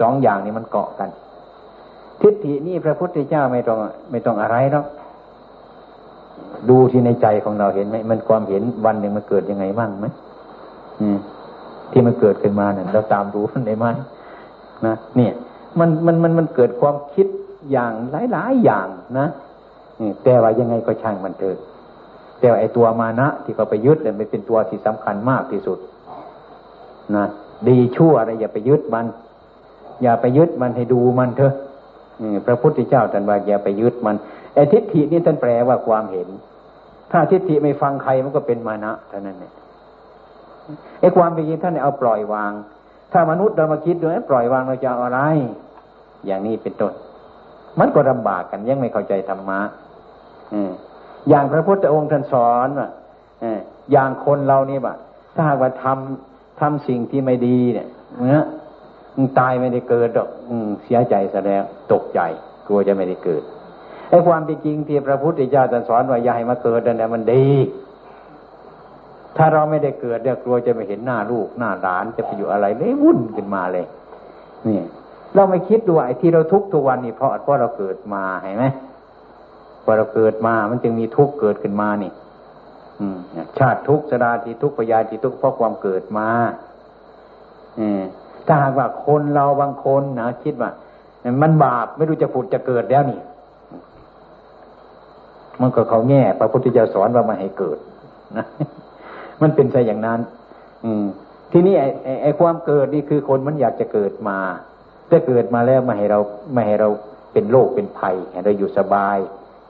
สองอย่างนี้มันเกาะกัน ทิฏฐินี่พระพุทธเจ้าไม่ต้องไม่ต้องอะไรหรอกดูที่ในใจของเราเห็นไหมมันความเห็นวันหนึ่งมันเกิดยังไงบ้างไหมที่มันเกิดขึ้นมาเนี่ยเราตามรู้ได้ไหมนะเนี่ย มันมันมันมันเกิดความคิดอย่างหลายๆอย่างนะแต่ว่ายังไงก็ช่างมันเถอะแต่ไอตัวมานะที่เขาไปยึดเนี่ยมันเป็นตัวที่สำคัญมากที่สุดนะดีชั่วอะไรอย่าไปยึดมัน อย่าไปยึดมันให้ดูมันเถอะพระพุทธเจ้าท่านว่าอย่าไปยึดมันไอทิฏฐินี่ท่านแปลว่าความเห็น ถ้าทิฏฐิไม่ฟังใครมันก็เป็นมานะเท่านั้นเนี่ยไอ้ความเป็นจริงท่านเอาปล่อยวาง ถ้ามนุษย์เรามาคิดดูปล่อยวางเราจะเอาอะไร อย่างนี้เป็นต้น มันก็ลำบากกันยังไม่เข้าใจธรรมะอย่างพระพุทธองค์ท่านสอนว่าอย่างคนเรานี่บะถ้าหากว่าทำทำสิ่งที่ไม่ดีเนี่ยเนี้ยตายไม่ได้เกิดหรอกเสียใจแสดงตกใจ กลัวจะไม่ได้เกิดไอ้ความเป็นจริงที่พระพุทธเจ้าท่านสอนว่าอย่าให้มาเกิดนั่นแหละมันดี ถ้าเราไม่ได้เกิดเนี่ยกลัวจะไม่เห็นหน้าลูกหน้าหลานจะไปอยู่อะไรเลยวุ่นขึ้นมาเลย นี่ เราไม่คิดดูไอ้ที่เราทุกทุกวันนี่เพราะเพราะเราเกิดมาเห็นไหมพอเราเกิดมา มันจึงมีทุกข์เกิดขึ้นมานี่ อืมชาติทุกข์สดาทีทุกข์ปยาทีทุกข์เพราะความเกิดมาอืมถ้าหากว่าคนเราบางคนนะคิดว่ามันบาปไม่รู้จะผุดจะเกิดแล้วนี่ มันก็เขาแง่พระพุทธเจ้าสอนว่ามาให้เกิดนะมันเป็นใจอย่างนั้น อืม ทีนี้ไอ้ไอ้ความเกิดนี่คือคนมันอยากจะเกิดมา ถ้าเกิดมาแล้วมาให้เราไม่ให้เราเป็นโรคเป็นภัยให้เราอยู่สบาย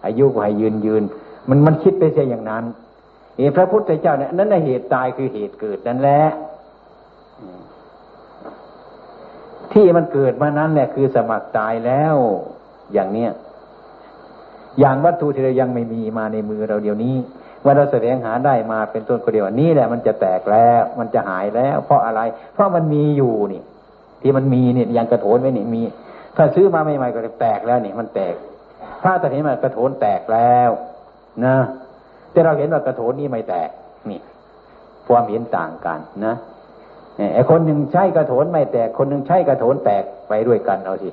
อายุก็ให้ยืนยืน มันมันคิดไปเสียอย่างนั้นเอพระพุทธเจ้าเนี่ยนั่นเหตุตายคือเหตุเกิดนั่นแหละที่มันเกิดมานั้นแหละคือสมัครตายแล้ว อย่างเนี้ยอย่างวัตถุที่เรายังไม่มีมาในมือเราเดี๋ยวนี้ว่าเราแสวงหาได้มาเป็นต้นก็เดียวนี้แหละมันจะแตกแล้ว มันจะหายแล้ว เพราะอะไร เพราะมันมีอยู่นี่ ที่มันมีเนี่ยยังกระโถนไว้นี่มี ถ้าซื้อมาใหม่ๆก็แตกแล้วนี่มันแตก ถ้าตอนนี้มันกระโถนแตกแล้วนะแต่เราเห็นว่ากระโถนนี้ไม่แตกนี่ความเห็นต่างกันนะไอ้คนหนึ่งใช้กระโถนไม่แตก คนหนึ่งใช้กระโถนแตกไปด้วยกันเอาสิ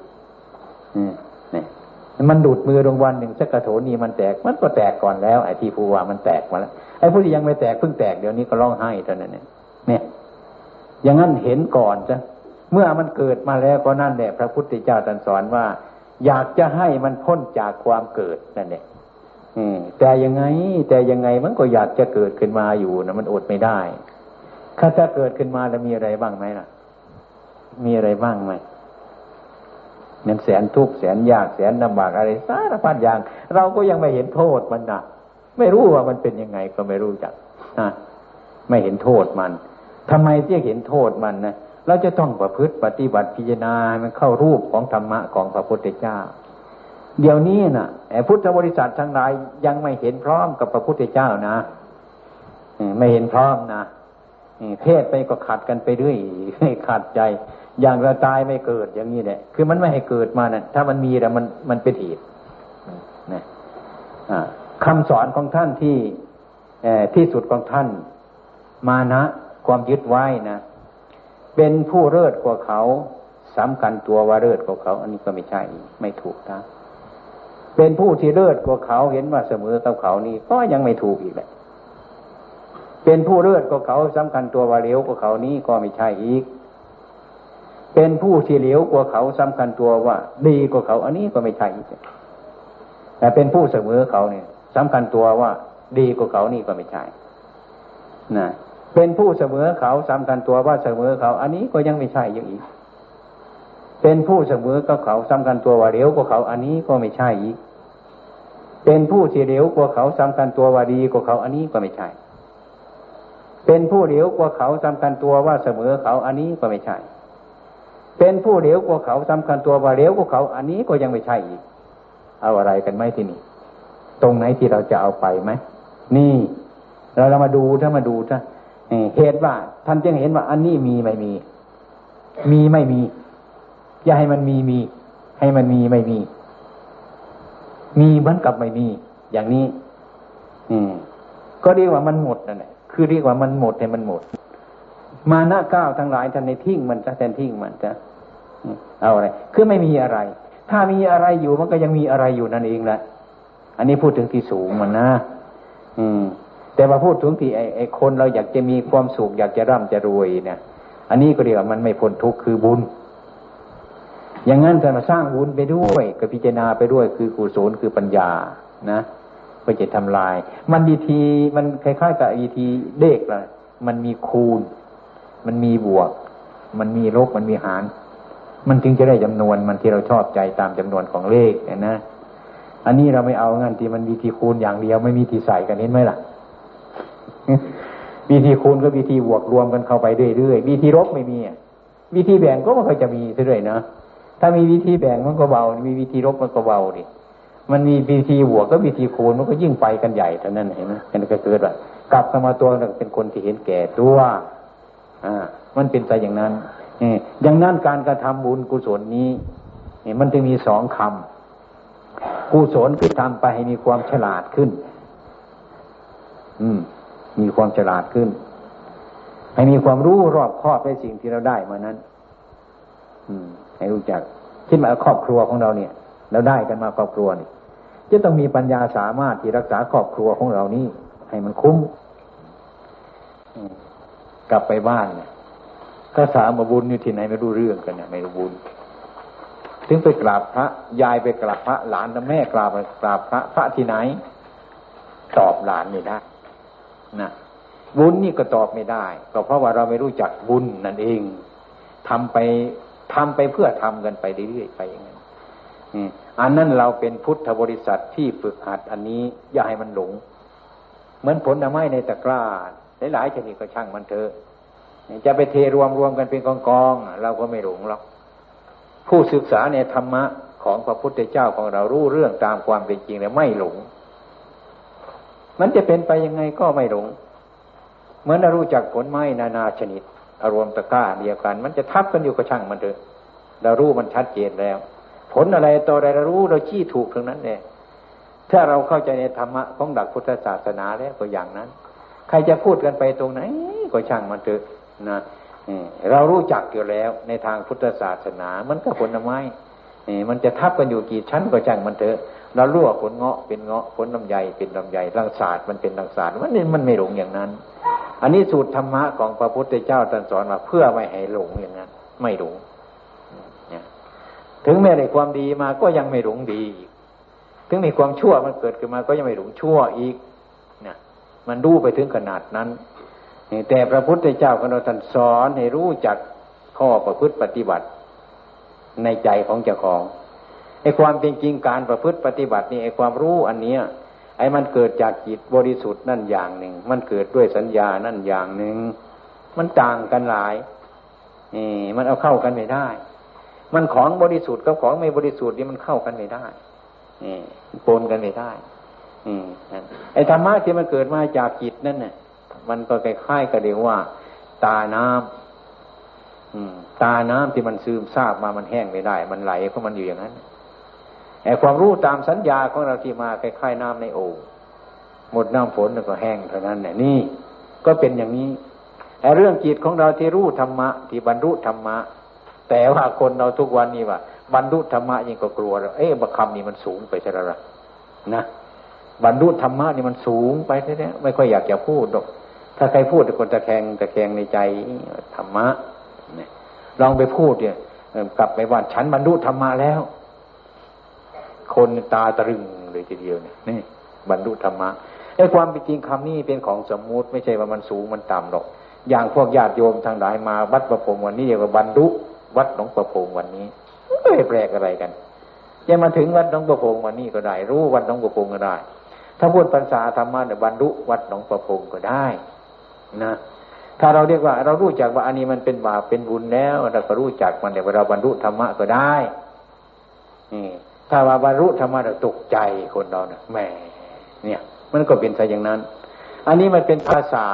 นี่มันดูดมือลงวันหนึ่งสักกระโถนนี้มันแตก มันก็แตกก่อนแล้วไอ้ที่ผู้ว่ามันแตกมาแล้วไอ้ผู้ที่ยังไม่แตกเพิ่งแตกเดี๋ยวนี้ก็ร้องไห้เท่านั้นเนี่ย เนี่ย อย่างนั้นเห็นก่อนจ้ะ เมื่อมันเกิดมาแล้วก็นั่นแหละพระพุทธเจ้าตรัสสอนว่า อยากจะให้มันพ้นจากความเกิดนั่นแหละแต่ยังไง แต่ยังไงมันก็อยากจะเกิดขึ้นมาอยู่นะมันอดไม่ได้ถ้าจะเกิดขึ้นมาแล้วมีอะไรบ้างไหมล่ะ มีอะไรบ้างไหมมันแสนทุกข์แสนยากแสนลำบากอะไรสารพัดอย่าง เราก็ยังไม่เห็นโทษมันนะไม่รู้ว่ามันเป็นยังไงก็ไม่รู้จักนะไม่เห็นโทษมันทำไมที่เห็นโทษมันนะ เราจะต้องประพฤติปฏิบัติพิจารณามันเข้ารูปของธรรมะของพระพุทธเจ้า เดี๋ยวนี้นะ่ะพุทธบริษัททั้งหลายยังไม่เห็นพร้อมกับพระพุทธเจ้านะไม่เห็นพร้อมนะเพศไปก็ขัดกันไปเรื่อยขัดใจ อย่างเราตายไม่เกิดอย่างนี้แหละคือมันไม่ให้เกิดมานะ่ะถ้ามันมีแต่มันมันเป็นเหตุนะคำสอนของท่านที่ที่สุดของท่าน มานะความยึดไว้นะ เป็นผู้เลิศกว่าเขาสำคัญตัวว่าเลิศกว่าเขา อันนี้ก็ไม่ใช่ไม่ถูกนะเป็นผู้ที่เลิศกว่าเขาเห็นว่าเสมอกับเขานี่ก็ยังไม่ถูกอีกแหละเป็นผู้เลิศกว่าเขาสำคัญตัวว่าเหลวกว่าเขานี้ก็ไม่ใช่อีก เป็นผู้ที่เหลวกว่าเขาสำคัญตัวว่า ดีกว่าเขา อันนี้ก็ไม่ใช่อีกแต่เป็นผู้เสมอเขาเนี่ยสำคัญตัวว่า ดีกว่าเขานี่ก็ไม่ใช่นะ เป็นผู้เสมอเขาสำคัญตัวว่าเสมอเขา อันนี้ก็ยังไม่ใช่อยังอีก เป็นผู้เสมอกับเขาสำคัญตัวว่าเหลวกว่าเขา อันนี้ก็ไม่ใช่อีก เป็นผู้ที่เหลวกว่าเขาสำคัญตัวว่าดีกว่าเขา อันนี้ก็ไม่ใช่ เป็นผู้เหลวกว่าเขาสำคัญตัวว่าเสมอเขา อันนี้ก็ไม่ใช่ เป็นผู้เหลวกว่าเขาสำคัญตัวว่าเหลวกว่าเขา อันนี้ก็ยังไม่ใช่อีก เอาอะไรกันไหมที่นี่ ตรงไหนที่เราจะเอาไปไหมนี่ เราเรามาดูถ้ามาดูถ้า เหตุว่า ท่านจึงเห็นว่า อันนี้มีไม่มี มีไม่มี อย่าให้มันมีมี ให้มันมีไม่มี มีเหมือนกับไม่มี อย่างนี้ อืม ก็เรียกว่ามันหมดนั่นแหละคือเรียกว่ามันหมดให้มันหมด มาหน้าก้าวทั้งหลายท่านในทิ้งมันจะแทนทิ้งมันจะเอาอะไร คือไม่มีอะไร ถ้ามีอะไรอยู่มันก็ยังมีอะไรอยู่นั่นเองแหละ อันนี้พูดถึงที่สูงมันนะ อืม แต่มาพูดถึงที่ไอ้ไอคนเราอยากจะมีความสุขอยากจะร่ำจะรวยเนี่ย อันนี้ก็เรียกว่ามันไม่พ้นทุกข์คือบุญ อย่างนั้นถ้ามาสร้างบุญไปด้วยก็พิจารณาไปด้วยคือกุศลคือปัญญานะก็จะทำลาย มันวิธีมันคล้ายๆกับวิธีเลขละมันมีคูณ มันมีบวก มันมีลบมันมีหาร มันจึงจะได้จำนวนมันที่เราชอบใจตามจำนวนของเลขนะอันนี้เราไม่เอางั้นที่มันวิธีคูณอย่างเดียวไม่มีที่ใส่กันเห็นไหมล่ะ วิธีคูณก็วิธีบวกรวมกันเข้าไปเรื่อยๆวิธีลบไม่มีวิธีแบ่งก็ไม่เคยจะมีเรื่อยนะถ้ามีวิธีแบ่งมันก็เบา มีวิธีลบมันก็เบาดิมันมีวิธีบวกก็วิธีคูณมันก็ยิ่งไปกันใหญ่เท่านั้นเห็นไหมมันก็เกิดว่ากลับมาตัวเป็นคนที่เห็นแก่ตัวอ่า มันเป็นไปอย่างนั้นอย่างนั้นการกระทำบุญกุศลนี้มันจะมีสองคำกุศลคือทำไปให้มีความฉลาดขึ้น อืม มีความฉลาดขึ้น ให้มีความรู้รอบครอบในสิ่งที่เราได้มานั้น อืม ให้รู้จักคิดมาครอบครัวของเราเนี่ยเราได้กันมาครอบครัวนี่จะต้องมีปัญญาสามารถที่รักษาครอบครัวของเรานี้ให้มันคุ้มกลับไปบ้านเนี่ยถ้าสามบุญอยู่ที่ไหนไม่รู้เรื่องกันเนี่ยไม่รู้บุญถึงไปกราบพระยายไปกราบพระหลานแม่กราบกราบพระพระที่ไหน ตอบหลานไม่ได้ นะบุญนี่ก็ตอบไม่ได้ ก็เพราะว่าเราไม่รู้จักบุญนั่นเองทำไปทำไปเพื่อทำกันไปเรื่อยๆไปอย่างนั้นอันนั้นเราเป็นพุทธบริษัทที่ฝึกหัดอันนี้อย่าให้มันหลง เหมือนผลไม้ในตะกร้าหลายๆชนิดก็ช่างมันเถอะจะไปเทรวมรวมกันเป็นกองกองเราก็ไม่หลงหรอกผู้ศึกษาในธรรมะของพระพุทธเจ้าของเรารู้เรื่องตามความเป็นจริงแล้วไม่หลง มันจะเป็นไปยังไงก็ไม่หลงเหมือนเรารู้จักผลไม้นานาชนิด อารมณ์ตะกร้าเดียวกัน มันจะทับกันอยู่กับช่างมันเถอะเรารู้มันชัดเจนแล้ว ผลอะไรต่ออะไรเรารู้เราชี้ถูกทั้งนั้นเนี่ยถ้าเราเข้าใจในธรรมะของหลักพุทธศาสนาแล้วก็อย่างนั้น ใครจะพูดกันไปตรงไหนก็ช่างมันเถอะนะเรารู้จักอยู่แล้วในทางพุทธศาสนา มันก็ผลไม้มันจะทับกันอยู่กี่ชั้นก็จังมันเถอะ เราลวกผลเงาะเป็นเงาะผลลำไยเป็นลำไยรังศาสตร์มันเป็นรังศาสตร์มันนี่มันไม่หลงอย่างนั้น อันนี้สูตรธรรมะของพระพุทธเจ้าตรัสสอนมาเพื่อไม่ให้หลงอย่างนั้น ไม่หลงถึงแม้ในความดีมาก็ยังไม่หลงดีถึงมีความชั่วมันเกิดขึ้นมาก็ยังไม่หลงชั่วอีกนะมันดูไปถึงขนาดนั้นแต่พระพุทธเจ้าของเราท่านสอนให้รู้จักข้อประพฤติปฏิบัติในใจของเจ้าของ ไอ้ความเป็นจริงการประพฤติปฏิบัตินี่ไอ้ความรู้อันเนี้ย ไอ้มันเกิดจากจิตบริสุทธิ์นั่นอย่างหนึ่ง มันเกิดด้วยสัญญานั่นอย่างหนึ่ง มันต่างกันหลายนี่มันเอาเข้ากันไม่ได้ มันของบริสุทธิ์กับของไม่บริสุทธิ์นี่มันเข้ากันไม่ได้นี่ปนกันไม่ได้อืมไอ้ธรรมะที่มันเกิดมาจากจิตนั่นเนี่ยมันก็คล้ายๆกับเรียกว่า ตาน้ำอืม ตาน้ำที่มันซึมซาบมามันแห้งไม่ได้ มันไหลเพราะมันอยู่อย่างนั้น ไอ้ความรู้ตามสัญญาของเราที่มาคล้ายๆน้ำในโอ่งหมดน้ำฝนแล้วก็แห้งเท่านั้นเนี่ยนี่ก็เป็นอย่างนี้ไอ้เรื่องจิตของเราที่รู้ธรรมะ ที่บรรลุธรรมะ แต่ว่าคนเราทุกวันนี้ว่า บรรลุธรรมะยิ่งก็กลัวแล้วเอ๊ะบัคำนี้มันสูงไปใช่ไหมนะบรรลุธรรมะนี่มันสูงไปแท้ๆไม่ค่อยอยากจะพูดหรอกถ้าใครพูดคนตะแคงตะแคงในใจธรรมะลองไปพูดเนี่ยกลับไปว่าฉันบรรลุธรรมะแล้ว คนตาตรึงเลยทีเดียวเนี่ยนี่บรรลุธรรมะไอ้ความเป็นจริงคำนี้เป็นของสมมุติไม่ใช่ว่ามันสูงมันต่ำหรอก อย่างพวกญาติโยมทางหลายมาวัดประพงวันนี้เรียกว่าบรรลุวัดหลวงประพงวันนี้ไม่แปลกอะไรกันจะมาถึงวัดหลวงประพงวันนี้ก็ได้ รู้วัดหลวงประพงก็ได้ ถ้าพูดภาษาธรรมะเนี่ยบรรลุวัดหลวงประพงก็ได้นะ ถ้าเราเรียกว่าเรารู้จักว่าอันนี้มันเป็นบาปเป็นบุญแล้วเราก็รู้จักมันเดี๋ยวเราบรรลุธรรมะก็ได้นี่ ถ้าว่าบรรลุธรรมะเราตกใจคนเราเนี่ยแหมเนี่ย มันก็เป็นไปอย่างนั้น อันนี้มันเป็นภาษา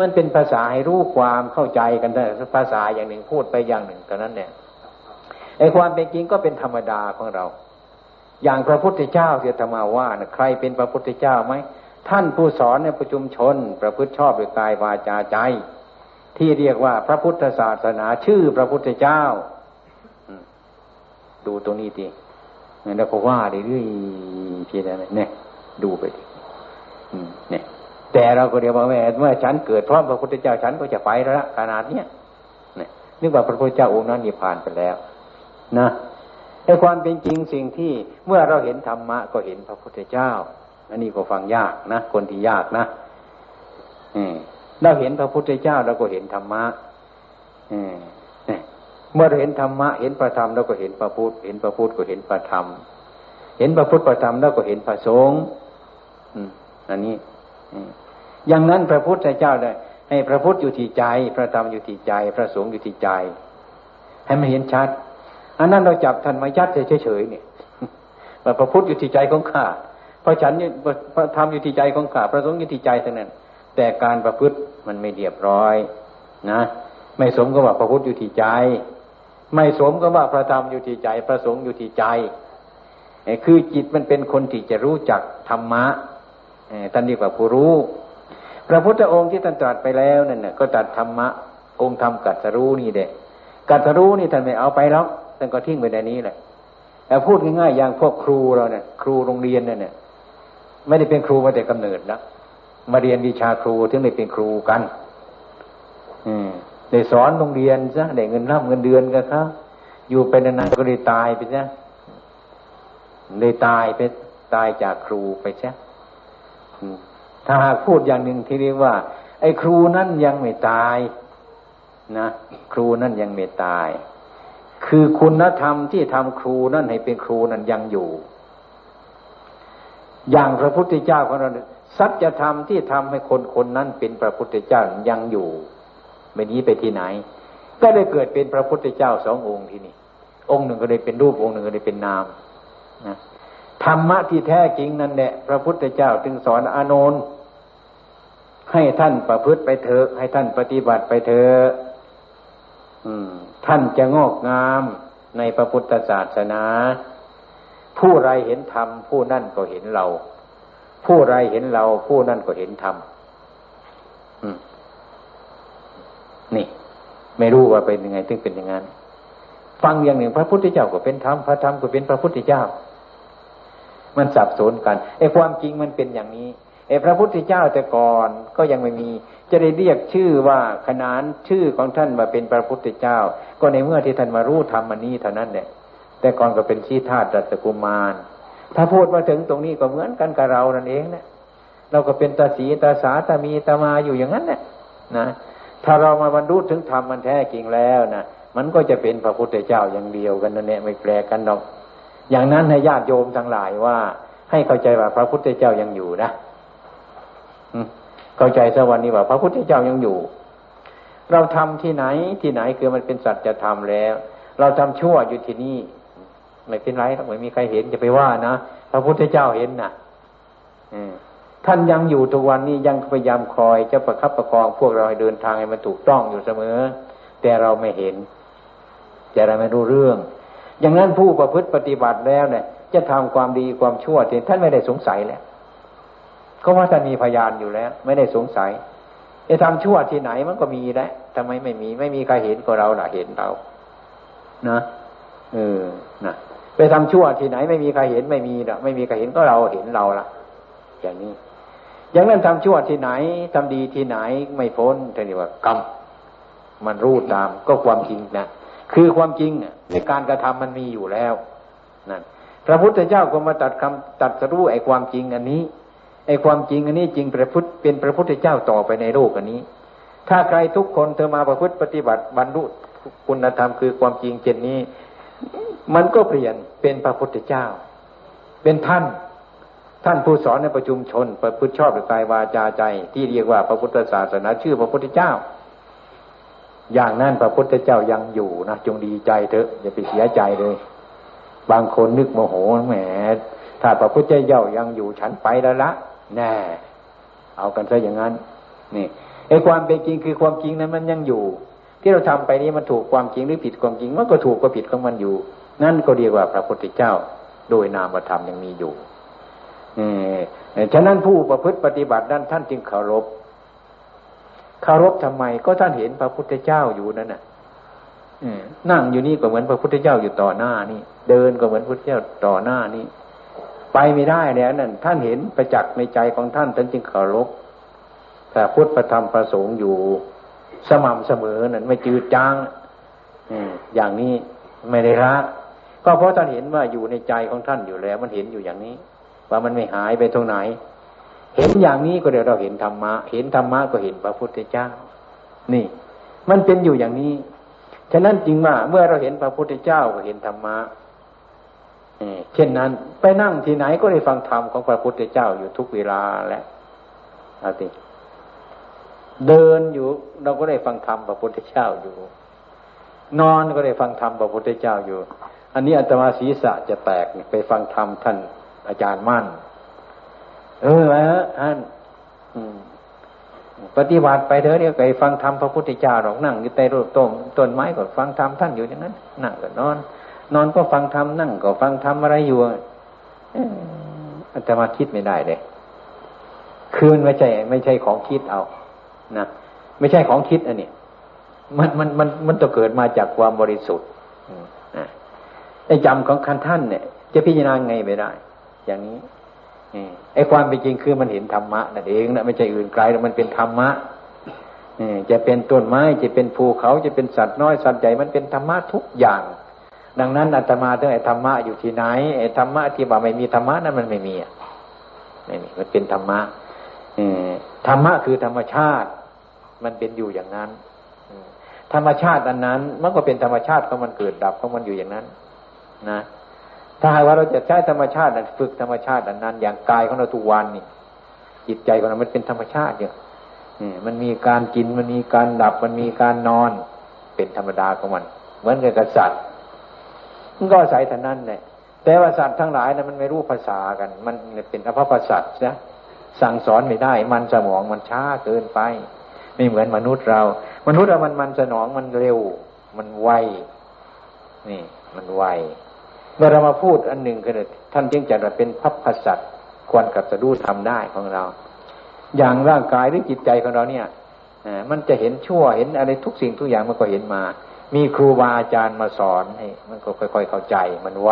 มันเป็นภาษาให้รู้ความเข้าใจกันแต่ภาษาอย่างหนึ่งพูดไปอย่างหนึ่งเท่านั้นเนี่ยไอ้ความเป็นจริงก็เป็นธรรมดาของเรา อย่างพระพุทธเจ้าเสียธรรมาว่านะใครเป็นพระพุทธเจ้าไหมท่านผู้สอนในประชุมชน ประพฤติชอบด้วยกายวาจาใจ ที่เรียกว่าพระพุทธศาสนาชื่อพระพุทธเจ้าดูตรงนี้ดี แล้วก็ว่าเรื่อยๆพี่นะเนี่ยดูไปดิเนี่ย แต่เราก็เรียกว่าแม่เมื่อฉันเกิดพร้อมพระพุทธเจ้าฉันก็จะไปแล้วขนาดเนี้ยเนี่ยนึกว่าพระพุทธเจ้าองค์นั้นนิพพานไปแล้ว นะไอ้ความเป็นจริงสิ่งที่เมื่อเราเห็นธรรมะก็เห็นพระพุทธเจ้า อันนี้ก็ฟังยากนะคนที่ยากนะเราเห็นพระพุทธเจ้าเราก็เห็นธรรมะ เมื่อเราเห็นธรรมะเห็นพระธรรมเราก็เห็นพระพุทธเห็นพระพุทธก็เห็นพระธรรม เห็นพระพุทธพระธรรมแล้วก็เห็นพระสงฆ์อันนี้อย่างนั้นพระพุทธเจ้าได้ให้พระพุทธอยู่ที่ใจ พระธรรมอยู่ที่ใจ พระสงฆ์อยู่ที่ใจ ให้มันเห็นชัด อันนั้นเราจับท่านมายัดเฉยๆเนี่ยว่าพระพุทธอยู่ที่ใจของข้าพระฉันพระธรรมอยู่ที่ใจของข้าพระสงฆ์อยู่ที่ใจเท่านั้น แต่การประพฤติมันไม่เรียบร้อย นะ ไม่สมกับว่าพระพุทธอยู่ที่ใจ ไม่สมกับว่าพระธรรมอยู่ที่ใจพระสงฆ์อยู่ที่ใจคือจิตมันเป็นคนที่จะรู้จักธรรมะท่านเรียกว่าผู้รู้ พระพุทธองค์ที่ท่านตรัสไปแล้วนั่นน่ะก็ตัดธรรมะองค์ธรรมกัตรู้นี่เด็กัตรู้นี่ท่านไม่เอาไปแล้วท่านก็ทิ้งไปในนี้แหละแต่พูดง่ายๆอย่างพวกครูเราเนี่ย ครูโรงเรียนเนี่ยไม่ได้เป็นครูมาแต่กำเนิดนะมาเรียนวิชาครูถึงได้เป็นครูกัน อืม ได้สอนโรงเรียนซะได้เงินรับเงินเดือนกันครับอยู่ไปนานๆก็ได้ตายไปซะได้ตายไปตายจากครูไปซะถ้าหากพูดอย่างหนึ่งที่เรียกว่า ไอ้ครูนั่นยังไม่ตายนะ ครูนั่นยังไม่ตาย คือคุณธรรมที่ทำครูนั่นให้เป็นครูนั่นยังอยู่ อย่างพระพุทธเจ้าของเราสัจธรรมที่ทำให้คนคนนั้นเป็นพระพุทธเจ้ายังอยู่ ไม่นี้ไปที่ไหน ก็ได้เกิดเป็นพระพุทธเจ้าสององค์ที่นี่ องค์หนึ่งก็ได้เป็นรูปองค์หนึ่งก็ได้เป็นนามนะธรรมะที่แท้จริงนั่นแหละพระพุทธเจ้าจึงสอนอานนท์ให้ท่านประพฤติไปเถอะ ให้ท่านปฏิบัติไปเถอะท่านจะงอกงามในพระพุทธศาสนา ผู้ไรเห็นธรรมผู้นั่นก็เห็นเรา ผู้ไรเห็นเรา ผู้นั่นก็เห็นธรรม นี่ ไม่รู้ว่าเป็นยังไงถึงเป็นอย่างนั้นฟังอย่างหนึ่ง พระพุทธเจ้าก็เป็นธรรมพระธรรมก็เป็นพระพุทธเจ้า มันสับสนกันไอ้ความจริงมันเป็นอย่างนี้ไอ้พระพุทธเจ้าแต่ก่อนก็ยังไม่มี จะได้เรียกชื่อว่าขนานชื่อของท่านมาเป็นพระพุทธเจ้า ก็ในเมื่อที่ท่านมารู้ธรรมมันนี้เท่านั้นเนี่ยแต่ก่อนก็เป็นชี้ธาตุรัตกุมาร ถ้าพูดมาถึงตรงนี้ก็เหมือนกันกับเรานั่นเองนะเราก็เป็นตาสีตาสาตามีตามาอยู่อย่างนั้นแหละนะ ถ้าเรามาบรรลุถึงธรรมมันแท้จริงแล้วนะมันก็จะเป็นพระพุทธเจ้าอย่างเดียวกันนั่นแหละไม่แปลกันหรอก อย่างนั้นให้ญาติโยมทั้งหลายว่า ให้เข้าใจว่าพระพุทธเจ้ายังอยู่นะเข้าใจสวรรค์นี้ว่า พระพุทธเจ้ายังอยู่ เราทำที่ไหนที่ไหนคือมันเป็นสัจธรรมแล้ว เราทำชั่วอยู่ที่นี่ไม่เป็นไรไม่มีใครเห็นจะไปว่านะพระพุทธเจ้าเห็นนะ ท่านยังอยู่ทุกวันนี้ยังพยายามคอยจะประคับประคองพวกเราให้เดินทางให้มันถูกต้องอยู่เสมอ แต่เราไม่เห็น แต่เราไม่รู้เรื่อง อย่างนั้นผู้ประพฤติปฏิบัติแล้วเนี่ย จะทำความดีความชั่วท่านไม่ได้สงสัยแล้วก็ว่าท่านมีพยานอยู่แล้ว ไม่ได้สงสัยจะทำชั่วที่ไหนมันก็มีแล้วทำไมไม่มี ไม่มีใครเห็นก็เราหนะเห็นเรานะเออนะไปทำชั่วที่ไหน ไม่มีใครเห็นไม่มีละไม่มีใครเห็นก็เราเห็นเราละอย่างนี้ อย่างนั้นทำชั่วที่ไหนทำดีที่ไหนไม่พ้นท่านเรียกว่ากรรมมันรู้ตามก็ความจริงนะคือความจริงในการกระทำมันมีอยู่แล้วนั่นพระพุทธเจ้าก็มาตัดคำตัดสรู้ไอ้ความจริงอันนี้ไอ้ความจริงอันนี้จริงพระพุทธเป็นพระพุทธเจ้าต่อไปในโลกอันนี้ ถ้าใครทุกคนเธอมาประพฤติปฏิบัติบรรลุคุณธรรมคือความจริงเช่นนี้ มันก็เปลี่ยนเป็นพระพุทธเจ้า เป็นท่าน ท่านผู้สอนในประชุมชนประพฤติชอบในกายวาจาใจ ที่เรียกว่าพระพุทธศาสนาชื่อพระพุทธเจ้า อย่างนั้นพระพุทธเจ้ายังอยู่นะจงดีใจเถอะอย่าไปเสียใจเลย บางคนนึกโมโหแหมถ้าพระพุทธเจ้ายังอยู่ฉันไปแล้วละแน่เอากันซะอย่างนั้น นี่ไอ้ความเป็นจริงคือความจริงนั้นมันยังอยู่ ที่เราทำไปนี้มันถูกความจริงหรือผิดความจริงมันก็ถูกก็ผิดของมันอยู่ นั่นก็เรียกว่าพระพุทธเจ้า โดยนามธรรมยังมีอยู่ ฉะนั้นผู้ประพฤติปฏิบัตินั้นท่านจึงเคารพเคารพทำไม ก็ท่านเห็นพระพุทธเจ้าอยู่นั่นน่ะนั่งอยู่นี่ก็เหมือนพระพุทธเจ้าอยู่ต่อหน้านี่ เดินก็เหมือนพระพุทธเจ้าต่อหน้านี่ ไปไม่ได้แล้วนั่นท่านเห็นประจักษ์ในใจของท่านท่านจึงเคารพแต่พุทธประธรรมประสงค์อยู่สม่ำเสมอนั่นไม่จืดจางอย่างนี้ไม่ได้ละก็เพราะท่านเห็นว่าอยู่ในใจของท่านอยู่แล้ว มันเห็นอยู่อย่างนี้ ว่ามันไม่หายไปตรงไหน เห็นอย่างนี้ก็เดี๋ยวเราเห็นธรรมะ เห็นธรรมะก็เห็นพระพุทธเจ้า นี่ มันเป็นอยู่อย่างนี้ ฉะนั้นจริงว่าเมื่อเราเห็นพระพุทธเจ้าก็เห็นธรรมะเช่นนั้น ไปนั่งที่ไหนก็ได้ฟังธรรมของพระพุทธเจ้าอยู่ทุกเวลาและเอาติเดินอยู่ เราก็ได้ฟังธรรมพระพุทธเจ้าอยู่ นอนก็ได้ฟังธรรมพระพุทธเจ้าอยู่ อันนี้อาตมาศีรษะจะแตกไปฟังธรรมท่าน อาจารย์มั่น เออฮะอันปฏิบัติไปเถอะเนี่ยไปฟังธรรมพระพุทธเจ้าหรอกนั่งอยู่ใต้ร่มต้นต้นไม้ก็ฟังธรรมท่านอยู่อย่างนั้นนั่งก็นอน นอนก็ฟังธรรมนั่งก็ฟังธรรมอะไรอยู่อาตมาคิดไม่ได้เลยคือมันไม่ใช่ ไม่ใช่ของคิดเอานะไม่ใช่ของคิดอันนี้มันมันมันมันต้องเกิดมาจากความบริสุทธิ์ไอ้จำของคันท่านเนี่ย จะพิจารณาไงไม่ได้ อย่างนี้ไอ้ความเป็นจริงคือมันเห็นธรรมะนั่นเองนะไม่ใช่อื่นไกลมันเป็นธรรมะจะเป็นต้นไม้จะเป็นภูเขาจะเป็นสัตว์น้อยสัตว์ใหญ่มันเป็นธรรมะทุกอย่าง ดังนั้นอาตมาต้องไอ้ธรรมะอยู่ที่ไหนไอ้ธรรมะที่ว่าไม่มีธรรมะนั้นมันไม่มีไม่มีมันเป็นธรรมะธรรมะคือธรรมชาติ มันเป็นอยู่อย่างนั้นธรรมชาติอันนั้น มันก็เป็นธรรมชาติของมันเกิดดับของมันอยู่อย่างนั้น นะ ถ้าหากว่าเราจะใช้ธรรมชาติฝึกธรรมชาติอันนั้น อย่างกายของเราทุกวันนี่จิตใจของเรามันเป็นธรรมชาติเนี่ยมันมีการกินมันมีการดับมันมีการนอน เป็นธรรมดาของมัน เหมือนกับสัตว์มันก็อาศัยท่านั้นแหละแต่ว่าสัตว์ทั้งหลายนะมันไม่รู้ภาษากัน มันเป็นอภพสัตว์นะสั่งสอนไม่ได้ มันสมองมันช้าเกินไป ไม่เหมือนมนุษย์เรา มนุษย์เรามันมันสนองมันเร็ว มันไวนี่ มันไว เมื่อเรามาพูดอันหนึ่งก็เลยท่านจึงจัดว่าเป็นพัพพสัตควรกับจะดูทำได้ของเรา อย่างร่างกายหรือจิตใจของเราเนี่ยมันจะเห็นชั่วเห็นอะไรทุกสิ่งทุกอย่างมันก็เห็นมา มีครูบาอาจารย์มาสอนให้มันก็ค่อย ๆ เข้าใจมันไว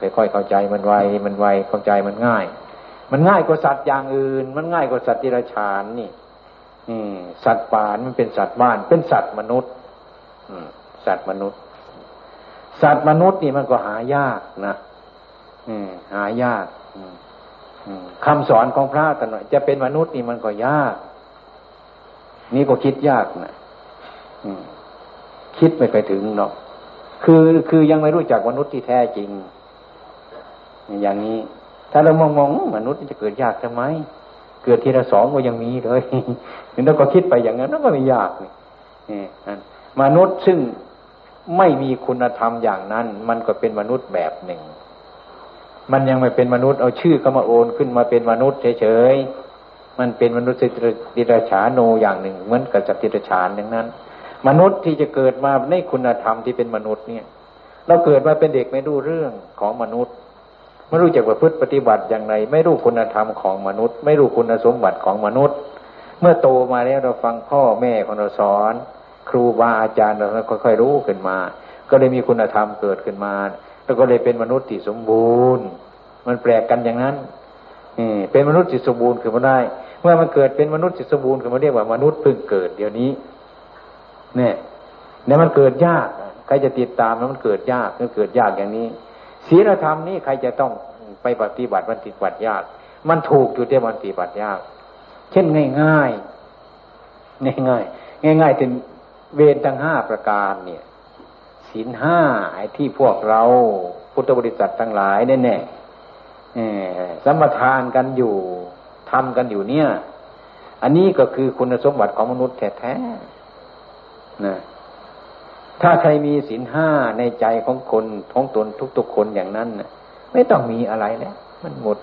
ค่อยๆเข้าใจมันไวมันไวเข้าใจมันง่าย มันง่ายกว่าสัตว์อย่างอื่น มันง่ายกว่าสัตว์ที่ราชานนี่สัตว์ป่ามันเป็นสัตว์บ้าน เป็นสัตว์มนุษย์ อืสัตว์มนุษย์ สัตว์มนุษย์นี่มันก็หายากนะหายากคำสอนของพระกันหน่อย จะเป็นมนุษย์นี่มันก็ยาก นี่ก็คิดยากนะคิดไม่ไปถึงเนาะคือคือยังไม่รู้จักมนุษย์ที่แท้จริง อย่างนี้ ถ้าเรามองมองมนุษย์จะเกิดยากทำไม เกิดทีละสองก็ยังมีเลยแล้วก็คิดไปอย่างนั้นก็ไม่ยากนี่มนุษย์ซึ่ง ไม่มีคุณธรรมอย่างนั้น มันก็เป็นมนุษย์แบบหนึ่ง มันยังไม่เป็นมนุษย์เอาชื่อก็มาโอนขึ้นมาเป็นมนุษย์เฉยๆมันเป็นมนุษย์ติรฉาโนอย่างหนึ่งเหมือนกับสัตติรฉานอย่างนั้น มนุษย์ที่จะเกิดมาในคุณธรรมที่เป็นมนุษย์เนี่ย เราเกิดมาเป็นเด็กไม่รู้เรื่องของมนุษย์ไม่รู้จักประพฤติปฏิบัติอย่างไรไม่รู้คุณธรรมของมนุษย์ ไม่รู้คุณสมบัติของมนุษย์ เมื่อโตมาแล้วเราฟังพ่อแม่ของเราสอน ครูบาอาจารย์เราค่อยๆรู้ขึ้นมา ก็เลยมีคุณธรรมเกิดขึ้นมา แล้วก็เลยเป็นมนุษย์ที่สมบูรณ์ มันแปลกกันอย่างนั้นนี่เป็นมนุษย์ที่สมบูรณ์ขึ้นมาได้ เมื่อมันเกิดเป็นมนุษย์ที่สมบูรณ์ขึ้นมาเรียกว่ามนุษย์เพิ่งเกิดเดี๋ยวนี้ เนี่ยเนี่ยมันเกิดยากใครจะติดตามแล้วมันเกิดยากมันเกิดยากอย่างนี้ศีลธรรมนี่ใครจะต้องไปปฏิบัติมันปฏิบัติยาก มันถูกอยู่ที่มันปฏิบัติยาก เช่นง่ายง่ายง่ายง่ายง่ายง่าย เวรทั้งห้าประการเนี่ยศีลห้าไอ้ที่พวกเราพุทธบริษัททั้งหลายแน่แน่สมทานกันอยู่ทำกันอยู่เนี่ย อันนี้ก็คือคุณสมบัติของมนุษย์แท้ๆนะถ้าใครมีศีลห้าในใจของคนท้องตนทุกๆคนอย่างนั้นนะไม่ต้องมีอะไรแล้วมันหมด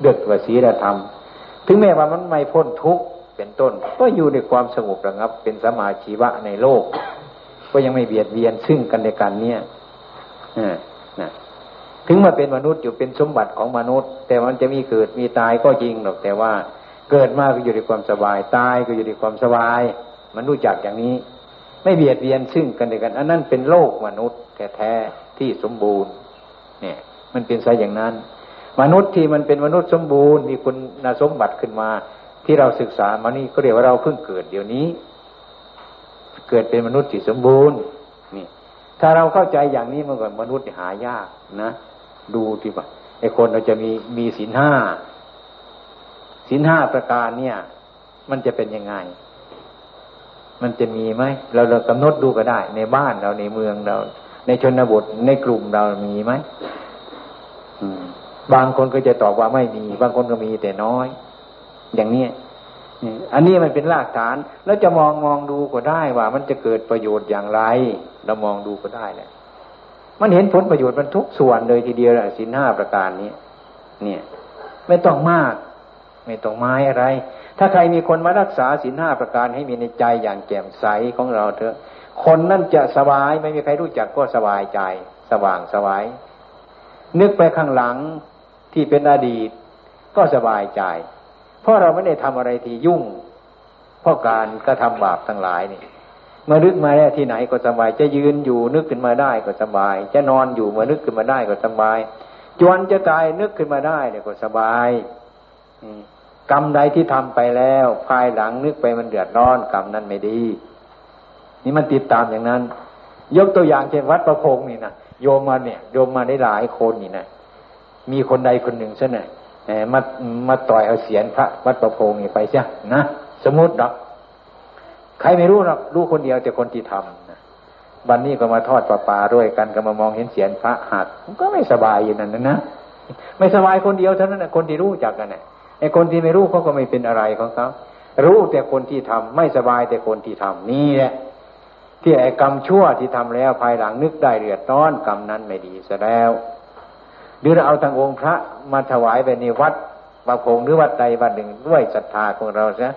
เดือดว่าศีลธรรม ถึงแม้ว่ามันไม่พ้นทุกข์ เป็นต้น ก็อยู่ในความสงบระงับ เป็นสมาชีวะในโลก ก็ยังไม่เบียดเบียนซึ่งกันในการเนี้ยนะถึงมาเป็นมนุษย์อยู่เป็นสมบัติของมนุษย์ แต่มันจะมีเกิดมีตายก็จริงหรอก แต่ว่าเกิดมาก็อยู่ในความสบาย ตายก็อยู่ในความสบาย มันรู้จักอย่างนี้ ไม่เบียดเบียนซึ่งกันในกัน อันนั้นเป็นโลกมนุษย์แท้ๆที่สมบูรณ์ เนี่ย มันเป็นไซอย่างนั้น มนุษย์ที่มันเป็นมนุษย์สมบูรณ์ มีคุณสมบัติขึ้นมา ที่เราศึกษามานี่ก็เรียกว่าเราเพิ่งเกิดเดี๋ยวนี้ เกิดเป็นมนุษย์ที่สมบูรณ์นี่ ถ้าเราเข้าใจอย่างนี้มันก่อนมนุษย์หายากนะ ดูที่ว่าไอ้คนเราจะมีมีศีลห้าศีลห้าประการเนี่ย มันจะเป็นยังไง มันจะมีไหมเราเรากำหนดดูก็ได้ ในบ้านเราในเมืองเรา ในชนบทในกลุ่มเรามีไหมบางคนก็จะตอบว่าไม่มี บางคนก็มีแต่น้อย อย่างนี้อันนี้มันเป็นรากฐาน แล้วจะมองมองดูก็ได้ว่า มันจะเกิดประโยชน์อย่างไร เรามองดูก็ได้แหละมันเห็นผลประโยชน์มันทุกส่วนเลยทีเดียวแหละสินห้าประการนี้เนี่ย ไม่ต้องมาก ไม่ต้องไม้อะไร ถ้าใครมีคนมารักษาสินห้าประการให้มีในใจอย่างแจ่มใสของเราเถอะ คนนั่นจะสบายไม่มีใครรู้จักก็สบายใจ สว่างสวายนึกไปข้างหลังที่เป็นอดีต ก็สบายใจ เพราะเราไม่ได้ทำอะไรที่ยุ่ง เพราะการกระทำบาปทั้งหลายนี่เมื่อนึกมาแล้ที่ไหนก็สบาย จะยืนอยู่นึกขึ้นมาได้ก็สบาย จะนอนอยู่เมื่อนึกขึ้นมาได้ก็สบายจวนจะตายนึกขึ้นมาได้เนี่ยก็สบายกรรมใดที่ทำไปแล้ว ภายหลังนึกไปมันเดือดร้อนกรรมนั้นไม่ดี นี่มันติดตามอย่างนั้น ยกตัวอย่างเช่นวัดประพงนี่นะโยมมาเนี่ยโยมมาได้หลายคนนี่นะมีคนใดคนหนึ่งซะเนี่ย มามาต่อยเอาเสียนพระวัดประพงนี่ไปใช่นะสมมติหรอกใครไม่รู้หรอกรู้คนเดียวแต่คนที่ทำนะวันนี้ก็มาทอดปลาปลาด้วยกันก็มามองเห็นเสียนพระหักก็ไม่สบายอยู่นั่นนะไม่สบายคนเดียวเท่านั้นนะคนที่รู้จักกันเนี่ยไอ้คนที่ไม่รู้เขาก็ไม่เป็นอะไรของเขารู้แต่คนที่ทำไม่สบายแต่คนที่ทำนี่แหละที่ไอ้กรรมชั่วที่ทำแล้วภายหลังนึกได้เดือดร้อนกรรมนั้นไม่ดีซะแล้ว หรือเราเอาทางองค์พระมาถวายไปในวัดประพงหรือวัดใดวัดหนึ่งด้วยศรัทธาของเราใช่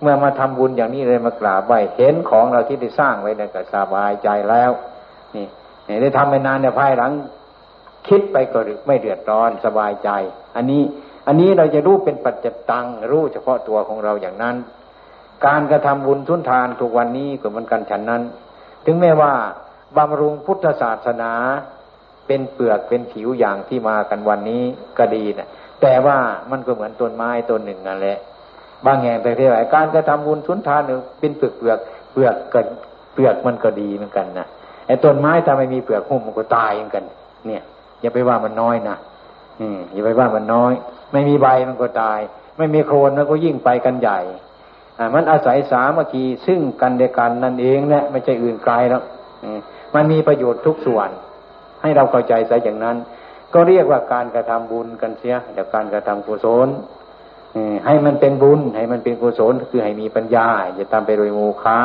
เมื่อมาทำบุญอย่างนี้เลยมากราบไหวเห็นของเราที่ได้สร้างไว้เนี่ยก็สบายใจแล้ว นี่นี่ได้ทำไปนานเนี่ยภายหลัง คิดไปก็ไม่เดือดร้อนสบายใจ อันนี้ อันนี้เราจะรู้เป็นปัจจตังรู้เฉพาะตัวของเราอย่างนั้น การกระทำบุญทุนทานทุกวันนี้ก็เหมือนกันฉันนั้น ถึงแม้ว่าบำรุงพุทธศาสนา เป็นเปลือกเป็นผิวอย่างที่มากันวันนี้ก็ดีนะแต่ว่ามันก็เหมือนต้นไม้ต้นหนึ่งนั่นแหละบางแห่งไปเท่าไหร่การกระทำบุญสุนทานหนึ่งเป็นเปลือกเปลือกเปลือกก็เปลือกมันก็ดีเหมือนกันนะไอ้ต้นไม้ถ้าไม่มีเปลือกหุ้มมันก็ตายเหมือนกัน เนี่ย อย่าไปว่ามันน้อยนะอืมอย่าไปว่ามันน้อย ไม่มีใบมันก็ตาย ไม่มีโคลนมันก็ยิ่งไปกันใหญ่อ่ามันอาศัยสามัคคีซึ่งกันเดกันนั่นเองนะไม่ใช่อื่นไกลแล้วมันมีประโยชน์ทุกส่วน ให้เราเข้าใจซะอย่างนั้น ก็เรียกว่าการกระทำบุญกันเสียเดี๋ยวการกระทำกุศลให้มันเป็นบุญ ให้มันเป็นกุศลคือให้มีปัญญาอย่าทำไปโดยโมฆะ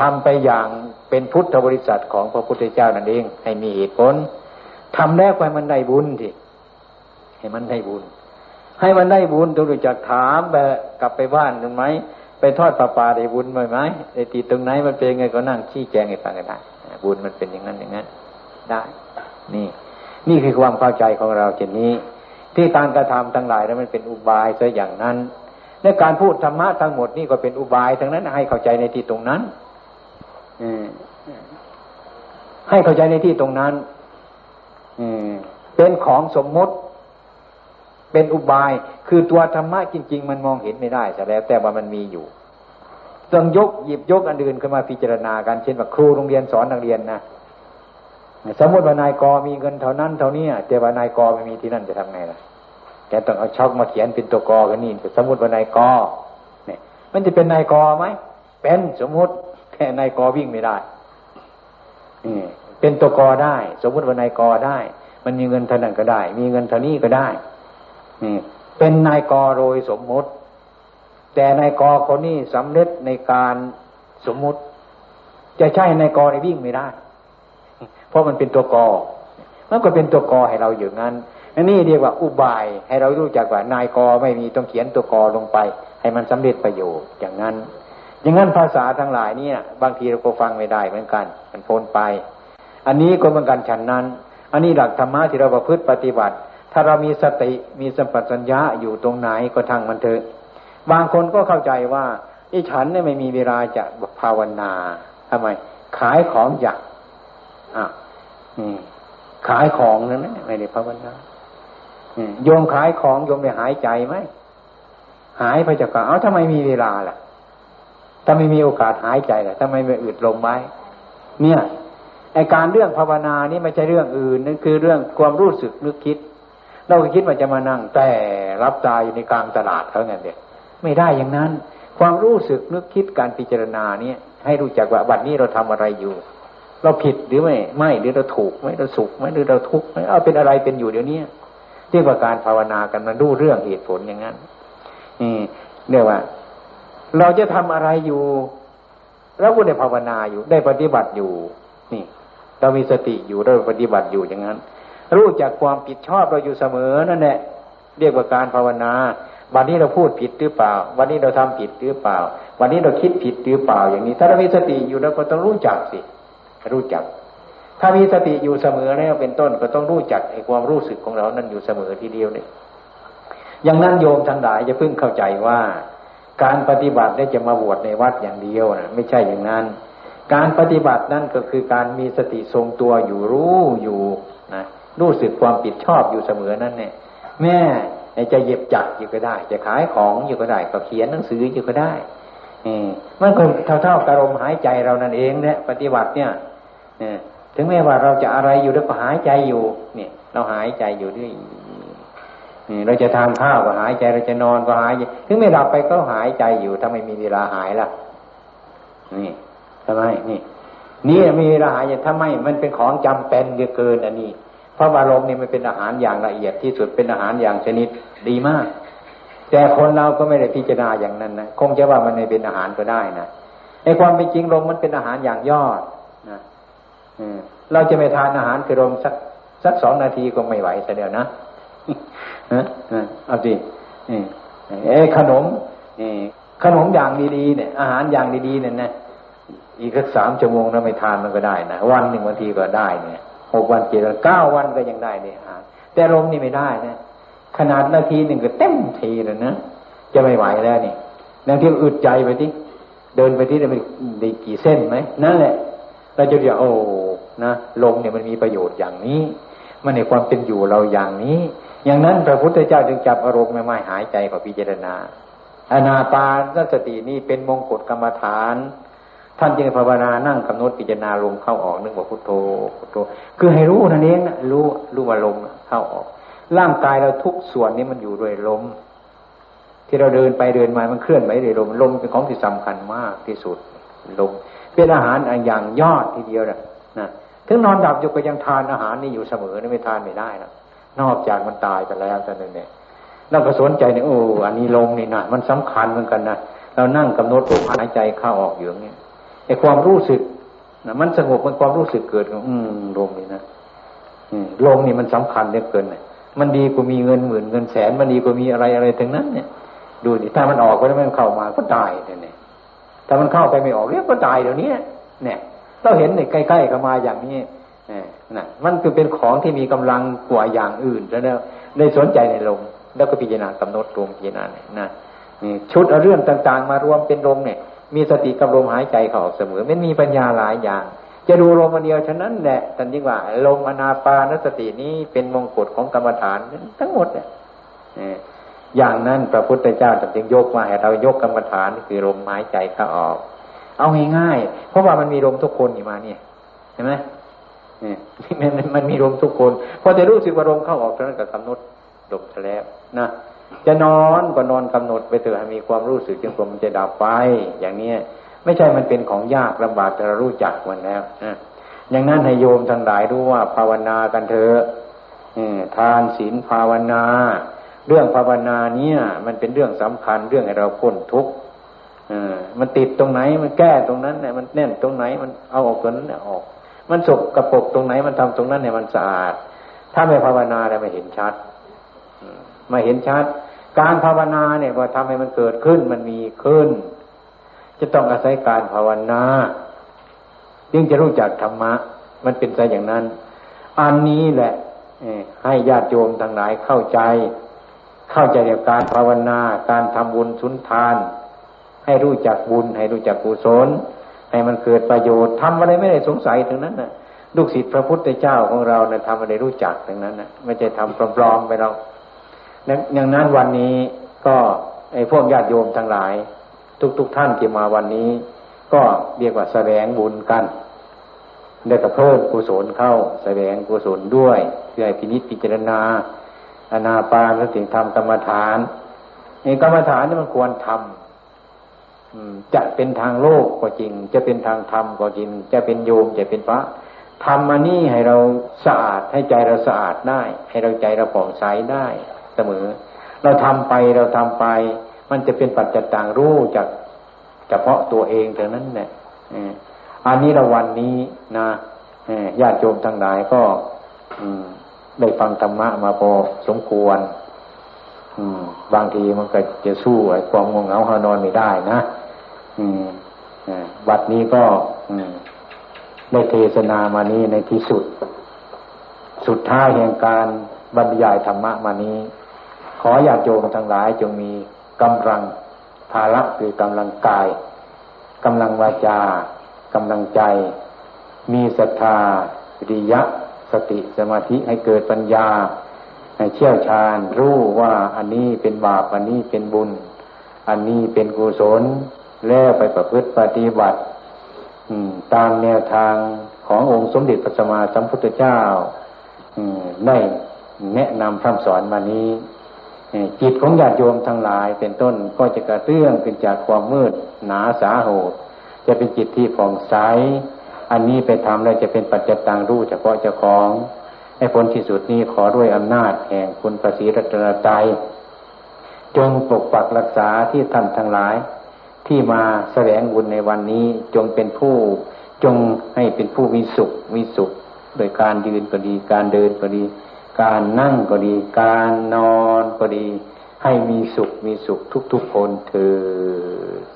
ทำไปอย่างเป็นพุทธบริษัทของพระพุทธเจ้านั่นเอง ให้มีเหตุผลทำแล้วไปมันได้บุญทีให้มันได้บุญ ให้มันได้บุญต้องรู้จักถามไปกลับไปบ้านถูกไหมไปทอดปลาปลาได้บุญไหมไหมไอ้ตีตรงไหนมันเป็นไงก็นั่งชี้แจงให้ฟังกันได้บุญมันเป็นอย่างนั้นอย่างนั้น ได้ นี่ นี่คือความเข้าใจของเราเช่นนี้ ที่การกระทำทั้งหลายนั้นมันเป็นอุบายซะอย่างนั้นในการพูดธรรมะทั้งหมดนี่ก็เป็นอุบายทั้งนั้น ให้เข้าใจในที่ตรงนั้นให้เข้าใจในที่ตรงนั้นเป็นของสมมติ เป็นอุบาย คือตัวธรรมะจริง ๆ มันมองเห็นไม่ได้แต่แล้ว แต่ว่ามันมีอยู่ต้องยกหยิบยกอันอื่นขึ้นมาพิจารณากันเช่นว่าครูโรงเรียนสอนนักเรียนนะ สมมติว่านายกมีเงินเท่านั้นเท่านี้แต่ว่านายกไม่มีที่นั่นจะทำไงล่ะแกต้องเอาช็อกมาเขียนเป็นตัวกอกันนี่สมมติว่านายกเนี่ย มันจะเป็นนายกไหมเป็นสมมติแค่นายกวิ่งไม่ได้นี่เป็นตัวกอได้ สมมติว่านายกได้ มันมีเงินเท่านั้นก็ได้ มีเงินเท่านี้ก็ได้นี่เป็นนายกโดยสมมติ แต่นายกคนนี้สำเร็จในการสมมุติ จะใช่นายกในวิ่งไม่ได้ เพราะมันเป็นตัวกอ มันก็เป็นตัวกอให้เราอยู่งั้นอันนี้เรียกว่าอุบายให้เรารู้จักว่านายกอไม่มีต้องเขียนตัวกอลงไป ให้มันสำเร็จประโยชน์อย่างนั้น อย่างนั้นภาษาทั้งหลายนี่บางทีเราก็ฟังไม่ได้เหมือนกัน มันพ้นไป อันนี้ก็เหมือนกันฉันนั้น อันนี้หลักธรรมะที่เราประพฤติปฏิบัติ ถ้าเรามีสติมีสัมปชัญญะอยู่ตรงไหนก็ทางมันเถอะ บางคนก็เข้าใจว่าไอ้ฉันเนี่ยไม่มีเวลาจะภาวนาทำไม ขายของอยาก อะขายของนั่นนะไม่ได้ภาวนาโยมขายของโยมได้หายใจไหมหายไปจากกาเอาทำไมมีเวลาล่ะถ้าไม่มีโอกาสหายใจล่ะทำไมไม่อึดลมไว้เนี่ยไอการเรื่องภาวนานี่ไม่ใช่เรื่องอื่นนั่นคือเรื่องความรู้สึกนึกคิด เราคิดว่าจะมานั่ง แต่รับตาอยู่ในกลางตลาดเท่านั้นเดียไม่ได้อย่างนั้น ความรู้สึกนึกคิดการพิจารณาเนี่ยให้รู้จักว่าบัดนี้เราทำอะไรอยู่ เราผิดหรือไม่ไม่หรือเราถูกไหมเราสุขไหมหรือเราทุกข์ไหมเอาเป็นอะไรเป็นอยู่เดี๋ยวนี้เรียกว่าการภาวนากันมันรู้เรื่องเหตุผลอย่างนั้นนี่เรียกว่า เราจะทำอะไรอยู่เราก็ได้ภาวนาอยู่ได้ปฏิบัติอยู่ นี่ เรามีสติอยู่เราปฏิบัติอยู่อย่างนั้น รู้จักความผิดชอบเราอยู่เสมอนั่นแหละเรียกว่าการภาวนาวันนี้เราพูดผิดหรือเปล่า วันนี้เราทำผิดหรือเปล่า วันนี้เราคิดผิดหรือเปล่าอย่างนี้ ถ้าเรามีสติอยู่เราก็ต้องรู้จักสิ รู้จัก ถ้ามีสติอยู่เสมอแล้วเป็นต้นก็ต้องรู้จักไอ้ความรู้สึกของเรานั้นอยู่เสมอทีเดียวเนี่ยอย่างนั้นโยมทั้งหลายจะเพิ่งเข้าใจว่า การปฏิบัติได้จะมาบวชในวัดอย่างเดียวนะไม่ใช่อย่างนั้น การปฏิบัตินั่นก็คือการมีสติทรงตัวอยู่รู้อยู่นะรู้สึกความผิดชอบอยู่เสมอนั่นเนี่ยแม่จะเย็บจักอยู่ก็ได้ จะขายของอยู่ก็ได้ก็เขียนหนังสืออยู่ก็ได้มันก็เท่าเท่ากระลมหายใจเรานั่นเองเนี่ยปฏิบัติเนี่ย ถึงแม้ว่าเราจะอะไรอยู่แล้วก็หายใจอยู่ เนี่ย เราหายใจอยู่ด้วยเราจะทานข้าวก็หายใจเราจะนอนก็หายใจถึงไม่หลับไปก็หายใจอยู่ ถ้าไม่มีเวลาหายล่ะ นี่ทำไมนี่ นี่มีเวลาหายใจถ้าไม่มันเป็นของจำเป็นเกินอันนี้เพราะอารมณ์นี่มันเป็นอาหารอย่างละเอียดที่สุดเป็นอาหารอย่างชนิดดีมาก แต่คนเราก็ไม่ได้พิจารณาอย่างนั้นนะคงจะว่ามันไม่เป็นอาหารก็ได้นะในความเป็นจริงลมมันเป็นอาหารอย่างยอดนะ เราจะไม่ทานอาหารคือลมสักสักสองนาทีก็ไม่ไหวเสียเดียวนะเอาดิเอ้ขนมขนมอย่างดีๆเนี่ย อาหารอย่างดีๆเนี่ยนะอีกสักสามชั่วโมงเราไม่ทานมันก็ได้นะวันหนึ่งบางทีก็ได้เนี่ยหกวันเจ็ดวันเก้าวันก็ยังได้เนี่ยแต่ลมนี่ไม่ได้นะขนาดนาทีหนึ่งก็เต็มทีเลยนะจะไม่ไหวแล้วนี่บางทีอึดใจไปที่เดินไปที่ได้ได้กี่เส้นไหมนั่นแหละ เราจะเรียกโอ้นะลมเนี่ยมันมีประโยชน์อย่างนี้ มันในความเป็นอยู่เราอย่างนี้ อย่างนั้นพระพุทธเจ้าจึงจับอารมณ์ไม่ไม่หายใจกับพิจารณาอนาปานสตินี่เป็นมงกุฎกรรมฐาน ท่านจึงภาวนานั่งกำหนดพิจารณาลมเข้าออกนึกว่าพุทโธพุทโธ คือให้รู้นั่นเองนะรู้รู้ว่าลมเข้าออก ร่างกายเราทุกส่วนนี้มันอยู่ด้วยลมที่เราเดินไปเดินมามันเคลื่อนไหวด้วยลมลมเป็นของที่สำคัญมากที่สุดลม เป็นอาหารอย่างยอดทีเดียวนะนะถึงนอนดับอยู่ก็ยังทานอาหารนี่อยู่เสมอนี่ไม่ทานไม่ได้นะนอกจากมันตายไปแล้วแต่นเนี่ยเราก็สนใจเนี่ยโอ้อันนี้ลมนี่นะมันสำคัญเหมือนกันนะเรานั่งกำหนดลมหายใจเข้าออกอยู่อย่างนี้ไอ้ความรู้สึกนะมันสงบมันความรู้สึกเกิดของอืมลมนี่นะลมนี่มันสำคัญเหลือเกินเนี่ยมันดีกว่ามีเงินหมื่นเงินแสนมันดีกว่ามีอะไรอะไรถึงนั้น เนี่ย ดูดิถ้ามันออกไปแล้วมันเข้ามาก็ตายเนี่ย ถ้ามันเข้าไปไม่ออกเรียกก็ตายเดี๋ยวนี้เนี่ยเราเห็นในใกล้ๆเข้ามาอย่างนี้น่ะมันคือเป็นของที่มีกำลังกว่าอย่างอื่นแล้วเนี่ยในสนใจในลมแล้วก็พิจารณากำหนดลมพิจารณาเนี่ยนะนี่ชุดเอาเรื่องต่าง ๆ มารวมเป็นลมเนี่ย มีสติกับลมหายใจเขาออกเสมอไม่มีปัญญาหลายอย่าง จะดูลมอันเดียวฉะนั้นแหละท่านยิ่งว่าลมอนาปานสตินี้เป็นมงกุฎของกรรมฐานทั้งหมดเนี่ย อย่างนั้นพระพุทธเจ้าจึงยกมาให้เรายกกรรมฐานคือลมหายใจเข้าออก เอาง่ายๆเพราะว่ามันมีลมทุกคนอยู่มาเนี่ยเห็นไหมมันมันมีลมทุกคนพอจะรู้สึกว่าลมเข้าออกเท่านั้นก็กำหนดลมแล้วนะจะนอนก็นอนกำหนดไปเถอะมีความรู้สึกจนกว่ามันจะดับไป อย่างเนี้ยไม่ใช่มันเป็นของยากลำบากจะรู้จักมันแล้วอย่างนั้นให้โยมทั้งหลายรู้ว่าภาวนากันเถอะทานศีลภาวนา เรื่องภาวนาเนี่ย มันเป็นเรื่องสำคัญเรื่องให้เราพ้นทุกข์มันติดตรงไหนมันแก้ตรงนั้นเนี่ยมันแน่นตรงไหนมันเอาออกตรงนั้นออก มันสกกระปกตรงไหนมันทำตรงนั้นเนี่ยมันสะอาด ถ้าไม่ภาวนาเราไม่เห็นชัดมาเห็นชัด การภาวนาเนี่ยพอทำให้มันเกิดขึ้นมันมีขึ้น จะต้องอาศัยการภาวนาจึงจะรู้จักธรรมะ มันเป็นใจอย่างนั้น อันนี้แหละให้ญาติโยมทั้งหลายเข้าใจ เข้าใจในการภาวนา การทำบุญสุนทาน ให้รู้จักบุญ ให้รู้จักกุศล ให้มันเกิดประโยชน์ทำอะไรไม่ได้สงสัยถึงนั้นนะลูกศิษย์พระพุทธเจ้าของเราเนะ่ยทำอะไรรู้จักถึงนั้นนะไม่ใช่ทำปลอมๆไปเราอย่างนั้นวันนี้ก็ไอ้พวกญาติโยมทั้งหลาย ทุกๆทท่านที่มาวันนี้ ก็เรียกว่าแสวงบุญกันได้กระเพิ่มกุศลเข้าแสวงกุศลด้วยเพื่อให้พินิจพิจารณา อนาปานสติธรรมกรรมฐานในกรรมฐานนี่มันควรทำจะเป็นทางโลกก็จริง จะเป็นทางธรรมก็จริง จะเป็นโยมจะเป็นพระทำมานี่ให้เราสะอาดให้ใจเราสะอาดได้ ให้เราใจเราผ่องใสได้เสมอ เราทำไปเราทำไป มันจะเป็นปัจจัยต่างรู้จากเฉพาะตัวเองเท่านั้นแหละอันนี้เราวันนี้นะญาติโยมทั้งหลายก็ ได้ฟังธรรมะมาพอสมควรบางทีมันก็จะสู้ไอ้ความงงเหงาหานอนไม่ได้นะวัดนี้ก็ได้เทศนามานี้ในที่สุด สุดท้ายแห่งการบรรยายธรรมะมานี้ ขออยากโยมทั้งหลายจงมีกำลังภาระคือกำลังกายกำลังวาจากำลังใจ มีศรัทธาวิยะ ติสมาธิให้เกิดปัญญา ให้เชี่ยวชาญ รู้ว่าอันนี้เป็นบาปอันนี้เป็นบุญ อันนี้เป็นกุศล แล้วไปประพฤติปฏิบัติตามแนวทางขององค์สมเด็จพระสัมมาสัมพุทธเจ้าได้แนะนำคำสอนมานี้จิตของญาติโยมทั้งหลายเป็นต้นก็จะกระเตื้องขึ้นจากความมืดหนาสาโหดจะเป็นจิตที่ผ่องใส อันนี้ไปทำแล้วจะเป็นปัจจตังรู้เฉพาะเจ้าของให้ผลที่สุดนี้ขอด้วยอำนาจแห่งคุณประสีรัตนใจจงปกปักรักษาที่ท่านทั้งหลาย ที่มาแสวงบุญในวันนี้จงเป็นผู้จงให้เป็นผู้มีสุขมีสุข โดยการยืนก็ดี การเดินก็ดี การนั่งก็ดี การนอนก็ดี ให้มีสุขมีสุขทุกๆคนเถิด